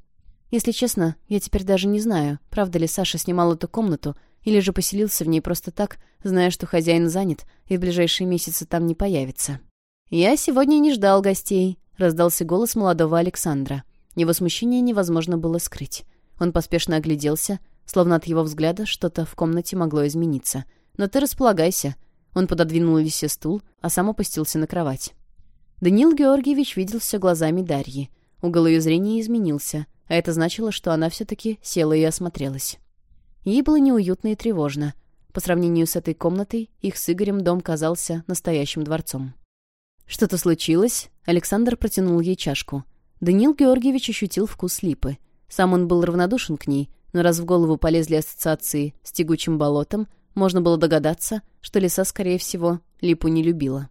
Если честно, я теперь даже не знаю, правда ли Саша снимал эту комнату, или же поселился в ней просто так, зная, что хозяин занят и в ближайшие месяцы там не появится. «Я сегодня не ждал гостей», — раздался голос молодого Александра. Его смущение невозможно было скрыть. Он поспешно огляделся, словно от его взгляда что-то в комнате могло измениться. «Но ты располагайся». Он пододвинул Лисе стул, а сам опустился на кровать. Даниил Георгиевич видел все глазами Дарьи. Угол ее зрения изменился, а это значило, что она все-таки села и осмотрелась. Ей было неуютно и тревожно. По сравнению с этой комнатой, их с Игорем дом казался настоящим дворцом. «Что-то случилось?» Александр протянул ей чашку. Даниил Георгиевич ощутил вкус липы. Сам он был равнодушен к ней, но раз в голову полезли ассоциации с тягучим болотом, можно было догадаться, что лиса, скорее всего, липу не любила.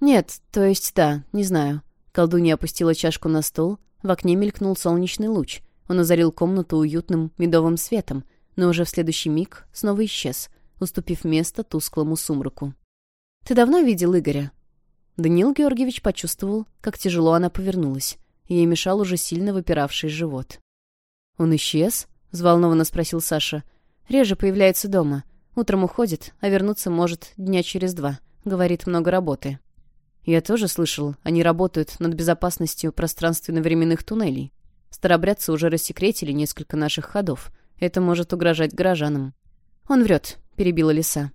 «Нет, то есть да, не знаю». Колдунья опустила чашку на стол, в окне мелькнул солнечный луч. Он озарил комнату уютным медовым светом, но уже в следующий миг снова исчез, уступив место тусклому сумраку. «Ты давно видел Игоря?» Даниил Георгиевич почувствовал, как тяжело она повернулась. Ей мешал уже сильно выпиравший живот. «Он исчез?» — взволнованно спросил Саша. «Реже появляется дома. Утром уходит, а вернуться может дня через два. Говорит, много работы». «Я тоже слышал, они работают над безопасностью пространственно-временных туннелей. Старобрядцы уже рассекретили несколько наших ходов. Это может угрожать горожанам». «Он врет», — перебила лиса.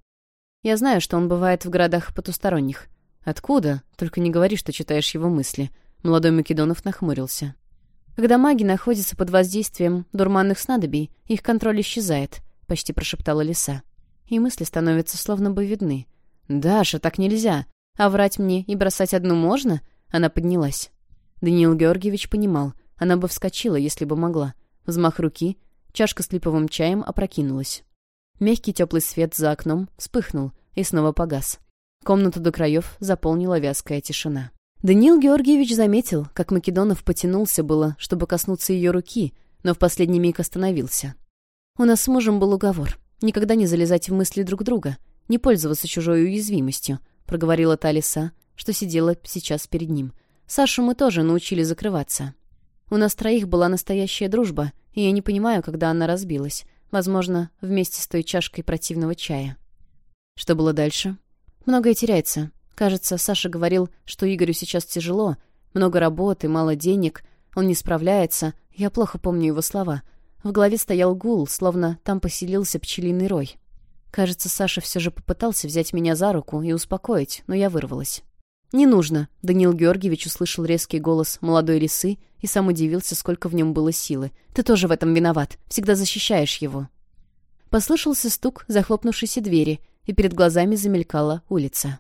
«Я знаю, что он бывает в городах потусторонних». «Откуда? Только не говори, что читаешь его мысли». Молодой Македонов нахмурился. Когда маги находятся под воздействием дурманных снадобий, их контроль исчезает», — почти прошептала лиса. И мысли становятся словно бы видны. «Даша, так нельзя! А врать мне и бросать одну можно?» Она поднялась. Даниил Георгиевич понимал, она бы вскочила, если бы могла. Взмах руки, чашка с липовым чаем опрокинулась. Мягкий теплый свет за окном вспыхнул и снова погас. Комнату до краев заполнила вязкая тишина. Даниил Георгиевич заметил, как Македонов потянулся было, чтобы коснуться ее руки, но в последний миг остановился. У нас с мужем был уговор. Никогда не залезать в мысли друг друга, не пользоваться чужой уязвимостью, проговорила та лиса, что сидела сейчас перед ним. Сашу мы тоже научили закрываться. У нас троих была настоящая дружба, и я не понимаю, когда она разбилась. Возможно, вместе с той чашкой противного чая. Что было дальше? Многое теряется. Кажется, Саша говорил, что Игорю сейчас тяжело. Много работы, мало денег. Он не справляется. Я плохо помню его слова. В голове стоял гул, словно там поселился пчелиный рой. Кажется, Саша все же попытался взять меня за руку и успокоить, но я вырвалась. «Не нужно», — Даниил Георгиевич услышал резкий голос молодой лисы и сам удивился, сколько в нем было силы. «Ты тоже в этом виноват. Всегда защищаешь его». Послышался стук захлопнувшейся двери, и перед глазами замелькала улица.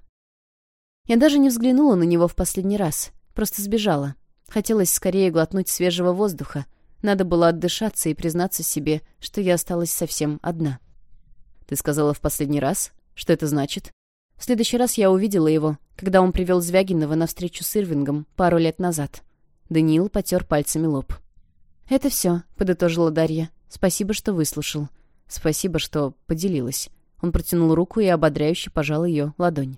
Я даже не взглянула на него в последний раз, просто сбежала. Хотелось скорее глотнуть свежего воздуха. Надо было отдышаться и признаться себе, что я осталась совсем одна. «Ты сказала в последний раз? Что это значит?» В следующий раз я увидела его, когда он привел Звягинова на встречу с Ирвингом пару лет назад. Даниил потер пальцами лоб. «Это все», — подытожила Дарья. «Спасибо, что выслушал. Спасибо, что поделилась». Он протянул руку и ободряюще пожал ее ладонь.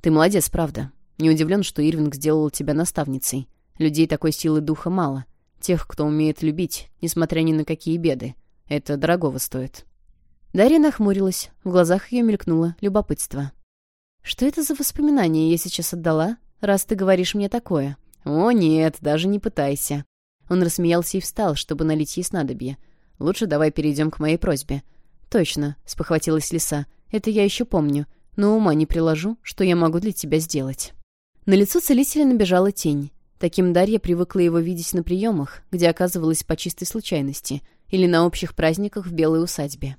Ты молодец, правда. Не удивлен, что Ирвинг сделал тебя наставницей. Людей такой силы духа мало. Тех, кто умеет любить, несмотря ни на какие беды. Это дорогого стоит. Дарья нахмурилась. В глазах ее мелькнуло любопытство. «Что это за воспоминания я сейчас отдала, раз ты говоришь мне такое?» «О, нет, даже не пытайся». Он рассмеялся и встал, чтобы налить ей снадобье. «Лучше давай перейдем к моей просьбе». «Точно», — спохватилась лиса. «Это я еще помню. Ну, но ума не приложу, что я могу для тебя сделать». На лицо целителя набежала тень. Таким Дарья привыкла его видеть на приемах, где оказывалась по чистой случайности, или на общих праздниках в белой усадьбе.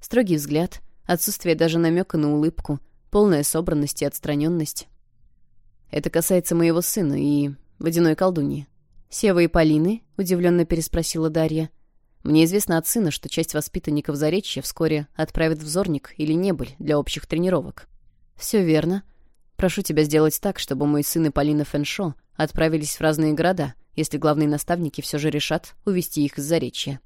Строгий взгляд, отсутствие даже намека на улыбку, полная собранность и отстраненность. «Это касается моего сына и водяной колдуньи». «Сева и Полины?» — удивленно переспросила Дарья. Мне известно от сына, что часть воспитанников Заречья вскоре отправят в Зорник или Небыль для общих тренировок. Все верно. Прошу тебя сделать так, чтобы мой сын и Полина Фэншо отправились в разные города, если главные наставники все же решат увести их из Заречья.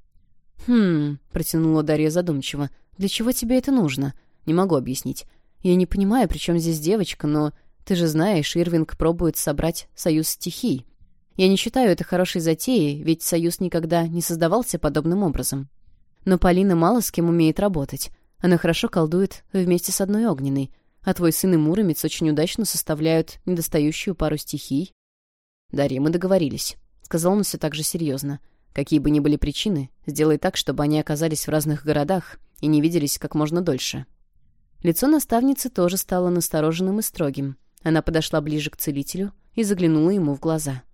«Хм...» — протянула Дарья задумчиво. «Для чего тебе это нужно?» «Не могу объяснить. Я не понимаю, при чем здесь девочка, но... Ты же знаешь, Ирвинг пробует собрать союз стихий. Я не считаю это хорошей затеей, ведь Союз никогда не создавался подобным образом. Но Полина мало с кем умеет работать. Она хорошо колдует вместе с одной огненной, а твой сын и Муромец очень удачно составляют недостающую пару стихий. Дарья, мы договорились. Сказал он все так же серьезно. Какие бы ни были причины, сделай так, чтобы они оказались в разных городах и не виделись как можно дольше. Лицо наставницы тоже стало настороженным и строгим. Она подошла ближе к целителю и заглянула ему в глаза. —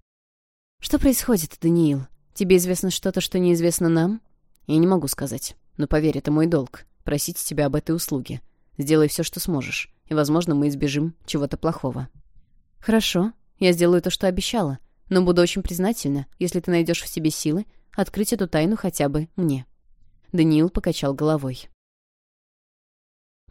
«Что происходит, Даниил? Тебе известно что-то, что неизвестно нам?» «Я не могу сказать. Но поверь, это мой долг. Просить тебя об этой услуге. Сделай все, что сможешь, и, возможно, мы избежим чего-то плохого». «Хорошо. Я сделаю то, что обещала. Но буду очень признательна, если ты найдешь в себе силы открыть эту тайну хотя бы мне». Даниил покачал головой.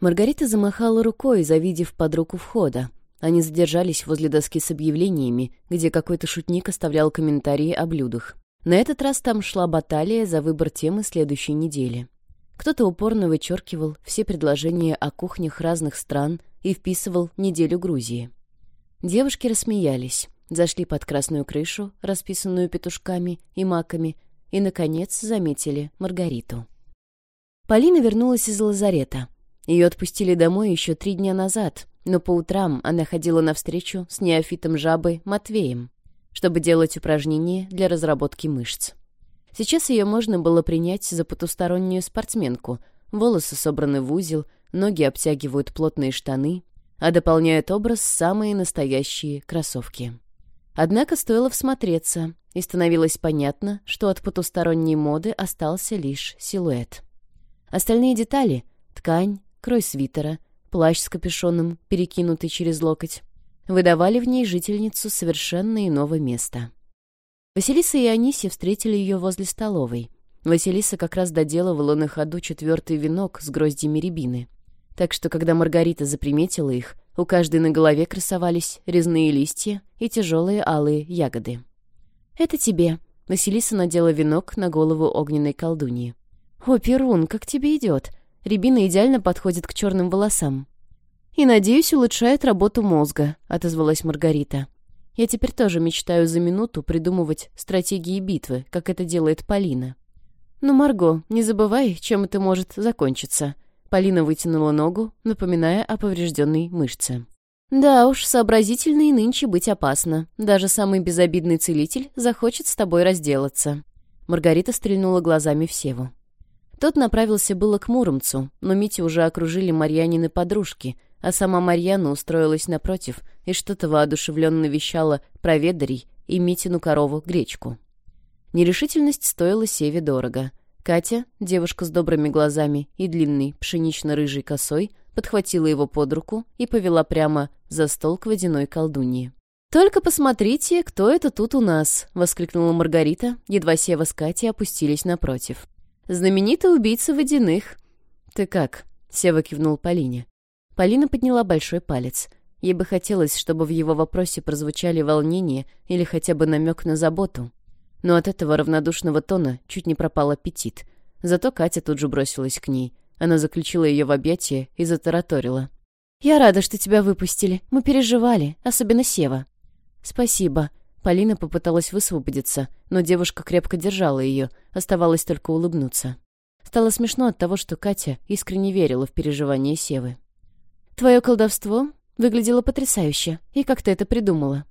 Маргарита замахала рукой, завидев под руку входа, они задержались возле доски с объявлениями, где какой-то шутник оставлял комментарии о блюдах. На этот раз там шла баталия за выбор темы следующей недели. Кто-то упорно вычеркивал все предложения о кухнях разных стран и вписывал «Неделю Грузии». Девушки рассмеялись, зашли под красную крышу, расписанную петушками и маками, и, наконец, заметили Маргариту. Полина вернулась из лазарета. Ее отпустили домой еще три дня назад, но по утрам она ходила навстречу с неофитом жабы Матвеем, чтобы делать упражнения для разработки мышц. Сейчас ее можно было принять за потустороннюю спортсменку. Волосы собраны в узел, ноги обтягивают плотные штаны, а дополняют образ самые настоящие кроссовки. Однако стоило всмотреться, и становилось понятно, что от потусторонней моды остался лишь силуэт. Остальные детали — ткань, крой свитера — плащ с капюшоном, перекинутый через локоть, выдавали в ней жительницу совершенно иного места. Василиса и Анисия встретили ее возле столовой. Василиса как раз доделывала на ходу четвертый венок с гроздьями рябины. Так что, когда Маргарита заприметила их, у каждой на голове красовались резные листья и тяжелые алые ягоды. «Это тебе», — Василиса надела венок на голову огненной колдуньи. «О, Перун, как тебе идет!» Рябина идеально подходит к черным волосам. «И, надеюсь, улучшает работу мозга», — отозвалась Маргарита. «Я теперь тоже мечтаю за минуту придумывать стратегии битвы, как это делает Полина». Но Марго, не забывай, чем это может закончиться». Полина вытянула ногу, напоминая о поврежденной мышце. «Да уж, сообразительной нынче быть опасно. Даже самый безобидный целитель захочет с тобой разделаться». Маргарита стрельнула глазами в Севу. Тот направился было к Муромцу, но Мити уже окружили Марьянины подружки, а сама Марьяна устроилась напротив и что-то воодушевленно вещала про ведарей и Митину корову гречку. Нерешительность стоила Севе дорого. Катя, девушка с добрыми глазами и длинной пшенично-рыжей косой, подхватила его под руку и повела прямо за стол к водяной колдуньи. «Только посмотрите, кто это тут у нас!» — воскликнула Маргарита, едва Сева с Катей опустились напротив знаменитый убийца водяных». «Ты как?» — Сева кивнул Полине. Полина подняла большой палец. Ей бы хотелось, чтобы в его вопросе прозвучали волнение или хотя бы намек на заботу. Но от этого равнодушного тона чуть не пропал аппетит. Зато Катя тут же бросилась к ней. Она заключила ее в объятия и затараторила. «Я рада, что тебя выпустили. Мы переживали, особенно Сева». «Спасибо», Полина попыталась высвободиться, но девушка крепко держала ее, оставалось только улыбнуться. Стало смешно от того, что Катя искренне верила в переживания Севы. «Твое колдовство выглядело потрясающе, и как ты это придумала?»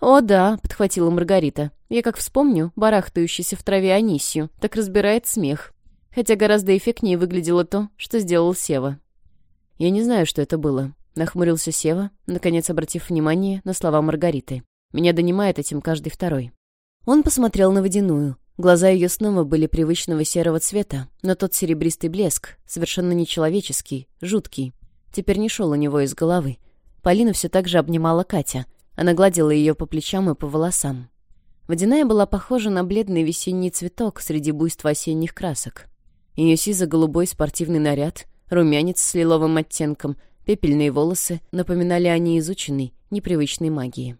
«О да», — подхватила Маргарита. «Я как вспомню барахтающийся в траве Анисью, так разбирает смех. Хотя гораздо эффектнее выглядело то, что сделал Сева». «Я не знаю, что это было», — нахмурился Сева, наконец обратив внимание на слова Маргариты. Меня донимает этим каждый второй. Он посмотрел на водяную. Глаза ее снова были привычного серого цвета, но тот серебристый блеск, совершенно нечеловеческий, жуткий, теперь не шел у него из головы. Полина все так же обнимала Катя. Она гладила ее по плечам и по волосам. Водяная была похожа на бледный весенний цветок среди буйства осенних красок. Ее сизо-голубой спортивный наряд, румянец с лиловым оттенком, пепельные волосы напоминали о неизученной, непривычной магии.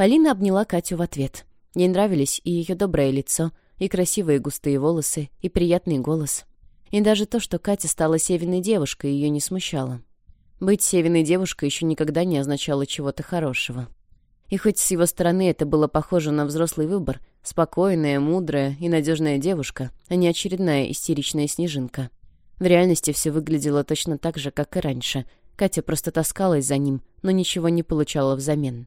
Полина обняла Катю в ответ. Ей нравились и ее доброе лицо, и красивые густые волосы, и приятный голос. И даже то, что Катя стала севиной девушкой, ее не смущало. Быть севиной девушкой еще никогда не означало чего-то хорошего. И хоть с его стороны это было похоже на взрослый выбор, спокойная, мудрая и надежная девушка, а не очередная истеричная снежинка. В реальности все выглядело точно так же, как и раньше. Катя просто таскалась за ним, но ничего не получала взамен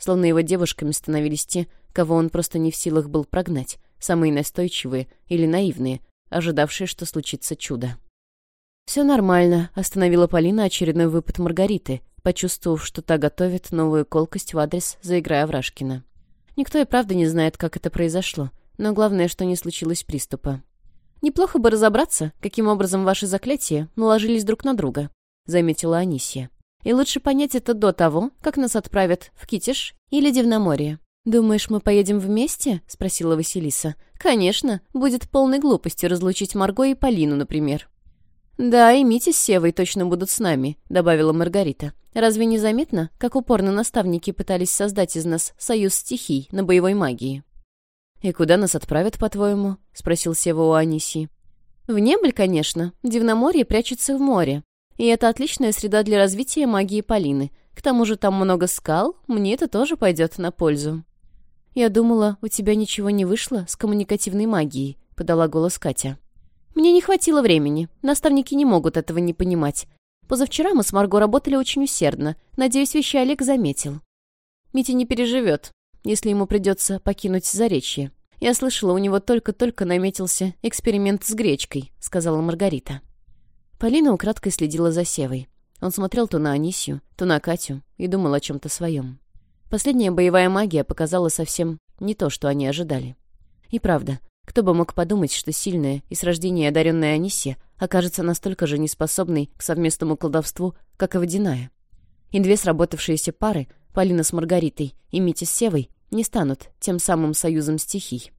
словно его девушками становились те, кого он просто не в силах был прогнать, самые настойчивые или наивные, ожидавшие, что случится чудо. «Все нормально», — остановила Полина очередной выпад Маргариты, почувствовав, что та готовит новую колкость в адрес, заиграя Врашкина. Никто и правда не знает, как это произошло, но главное, что не случилось приступа. «Неплохо бы разобраться, каким образом ваши заклятия наложились друг на друга», — заметила Анисия. И лучше понять это до того, как нас отправят в Китиш или Дивноморье. «Думаешь, мы поедем вместе?» — спросила Василиса. «Конечно, будет полной глупостью разлучить Марго и Полину, например». «Да, и Митя с Севой точно будут с нами», — добавила Маргарита. «Разве не заметно, как упорно наставники пытались создать из нас союз стихий на боевой магии?» «И куда нас отправят, по-твоему?» — спросил Сева у Аниси. «В небыль, конечно. Дивноморье прячется в море и это отличная среда для развития магии Полины. К тому же там много скал, мне это тоже пойдет на пользу». «Я думала, у тебя ничего не вышло с коммуникативной магией», — подала голос Катя. «Мне не хватило времени. Наставники не могут этого не понимать. Позавчера мы с Марго работали очень усердно. Надеюсь, вещи Олег заметил». «Митя не переживет, если ему придется покинуть Заречье. Я слышала, у него только-только наметился эксперимент с гречкой», — сказала Маргарита. Полина украдкой следила за Севой. Он смотрел то на Анисью, то на Катю и думал о чем-то своем. Последняя боевая магия показала совсем не то, что они ожидали. И правда, кто бы мог подумать, что сильная и с рождения одаренная Анисия окажется настолько же неспособной к совместному колдовству, как и водяная. И две сработавшиеся пары, Полина с Маргаритой и Митя с Севой, не станут тем самым союзом стихий.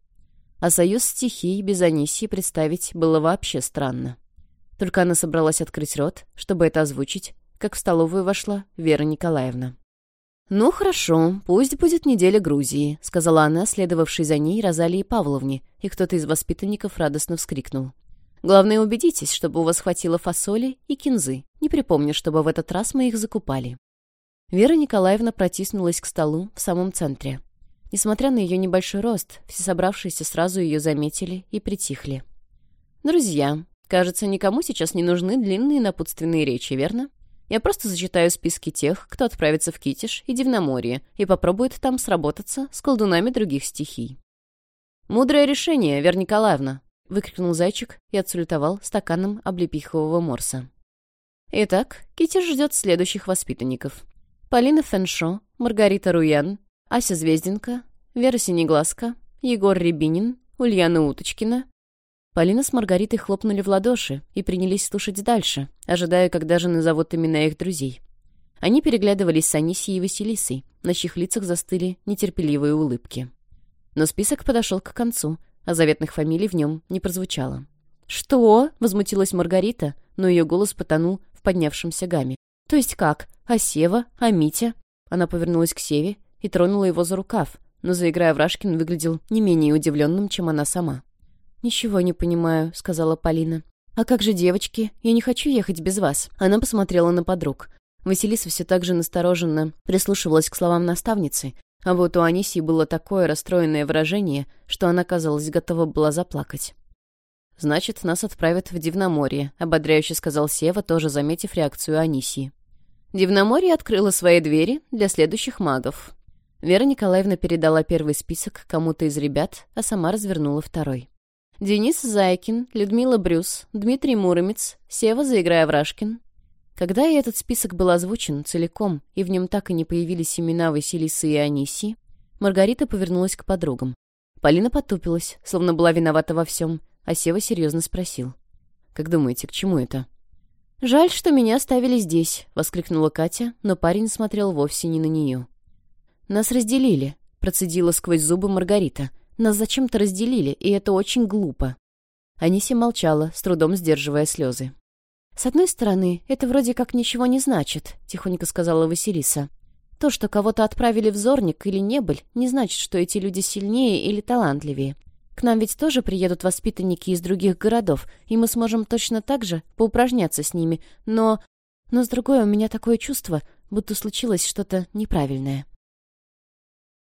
А союз стихий без Анисии представить было вообще странно. Только она собралась открыть рот, чтобы это озвучить, как в столовую вошла Вера Николаевна. «Ну хорошо, пусть будет неделя Грузии», — сказала она, следовавшей за ней Розалии Павловне, и кто-то из воспитанников радостно вскрикнул. «Главное, убедитесь, чтобы у вас хватило фасоли и кинзы. Не припомню, чтобы в этот раз мы их закупали». Вера Николаевна протиснулась к столу в самом центре. Несмотря на ее небольшой рост, все собравшиеся сразу ее заметили и притихли. «Друзья, Кажется, никому сейчас не нужны длинные напутственные речи, верно? Я просто зачитаю списки тех, кто отправится в Китиш и Дивноморье и попробует там сработаться с колдунами других стихий. «Мудрое решение, Вера Николаевна!» — выкрикнул зайчик и отсулетовал стаканом облепихового морса. Итак, Китиш ждет следующих воспитанников. Полина Феншо, Маргарита Руян, Ася Звезденко, Вера Синеглазка, Егор Рябинин, Ульяна Уточкина, Полина с Маргаритой хлопнули в ладоши и принялись слушать дальше, ожидая, когда же назовут имена их друзей. Они переглядывались с Анисией и Василисой, на чьих лицах застыли нетерпеливые улыбки. Но список подошел к концу, а заветных фамилий в нем не прозвучало. «Что?» — возмутилась Маргарита, но ее голос потонул в поднявшемся гамме. «То есть как? А Сева? А Митя?» Она повернулась к Севе и тронула его за рукав, но, заиграя Рашкин выглядел не менее удивленным, чем она сама. «Ничего не понимаю», — сказала Полина. «А как же девочки? Я не хочу ехать без вас». Она посмотрела на подруг. Василиса все так же настороженно прислушивалась к словам наставницы, а вот у Анисии было такое расстроенное выражение, что она, казалось, готова была заплакать. «Значит, нас отправят в Дивноморье», — ободряюще сказал Сева, тоже заметив реакцию Анисии. Дивноморье открыло свои двери для следующих магов. Вера Николаевна передала первый список кому-то из ребят, а сама развернула второй. Денис Зайкин, Людмила Брюс, Дмитрий Муромец, Сева Заиграеврашкин. Когда этот список был озвучен целиком, и в нем так и не появились имена Василисы и Анисии, Маргарита повернулась к подругам. Полина потупилась, словно была виновата во всем, а Сева серьезно спросил. «Как думаете, к чему это?» «Жаль, что меня оставили здесь», — воскликнула Катя, но парень смотрел вовсе не на нее. «Нас разделили», — процедила сквозь зубы Маргарита — нас зачем-то разделили, и это очень глупо». Аниси молчала, с трудом сдерживая слезы. «С одной стороны, это вроде как ничего не значит», — тихонько сказала Василиса. «То, что кого-то отправили в зорник или небыль, не значит, что эти люди сильнее или талантливее. К нам ведь тоже приедут воспитанники из других городов, и мы сможем точно так же поупражняться с ними, но... Но с другой у меня такое чувство, будто случилось что-то неправильное».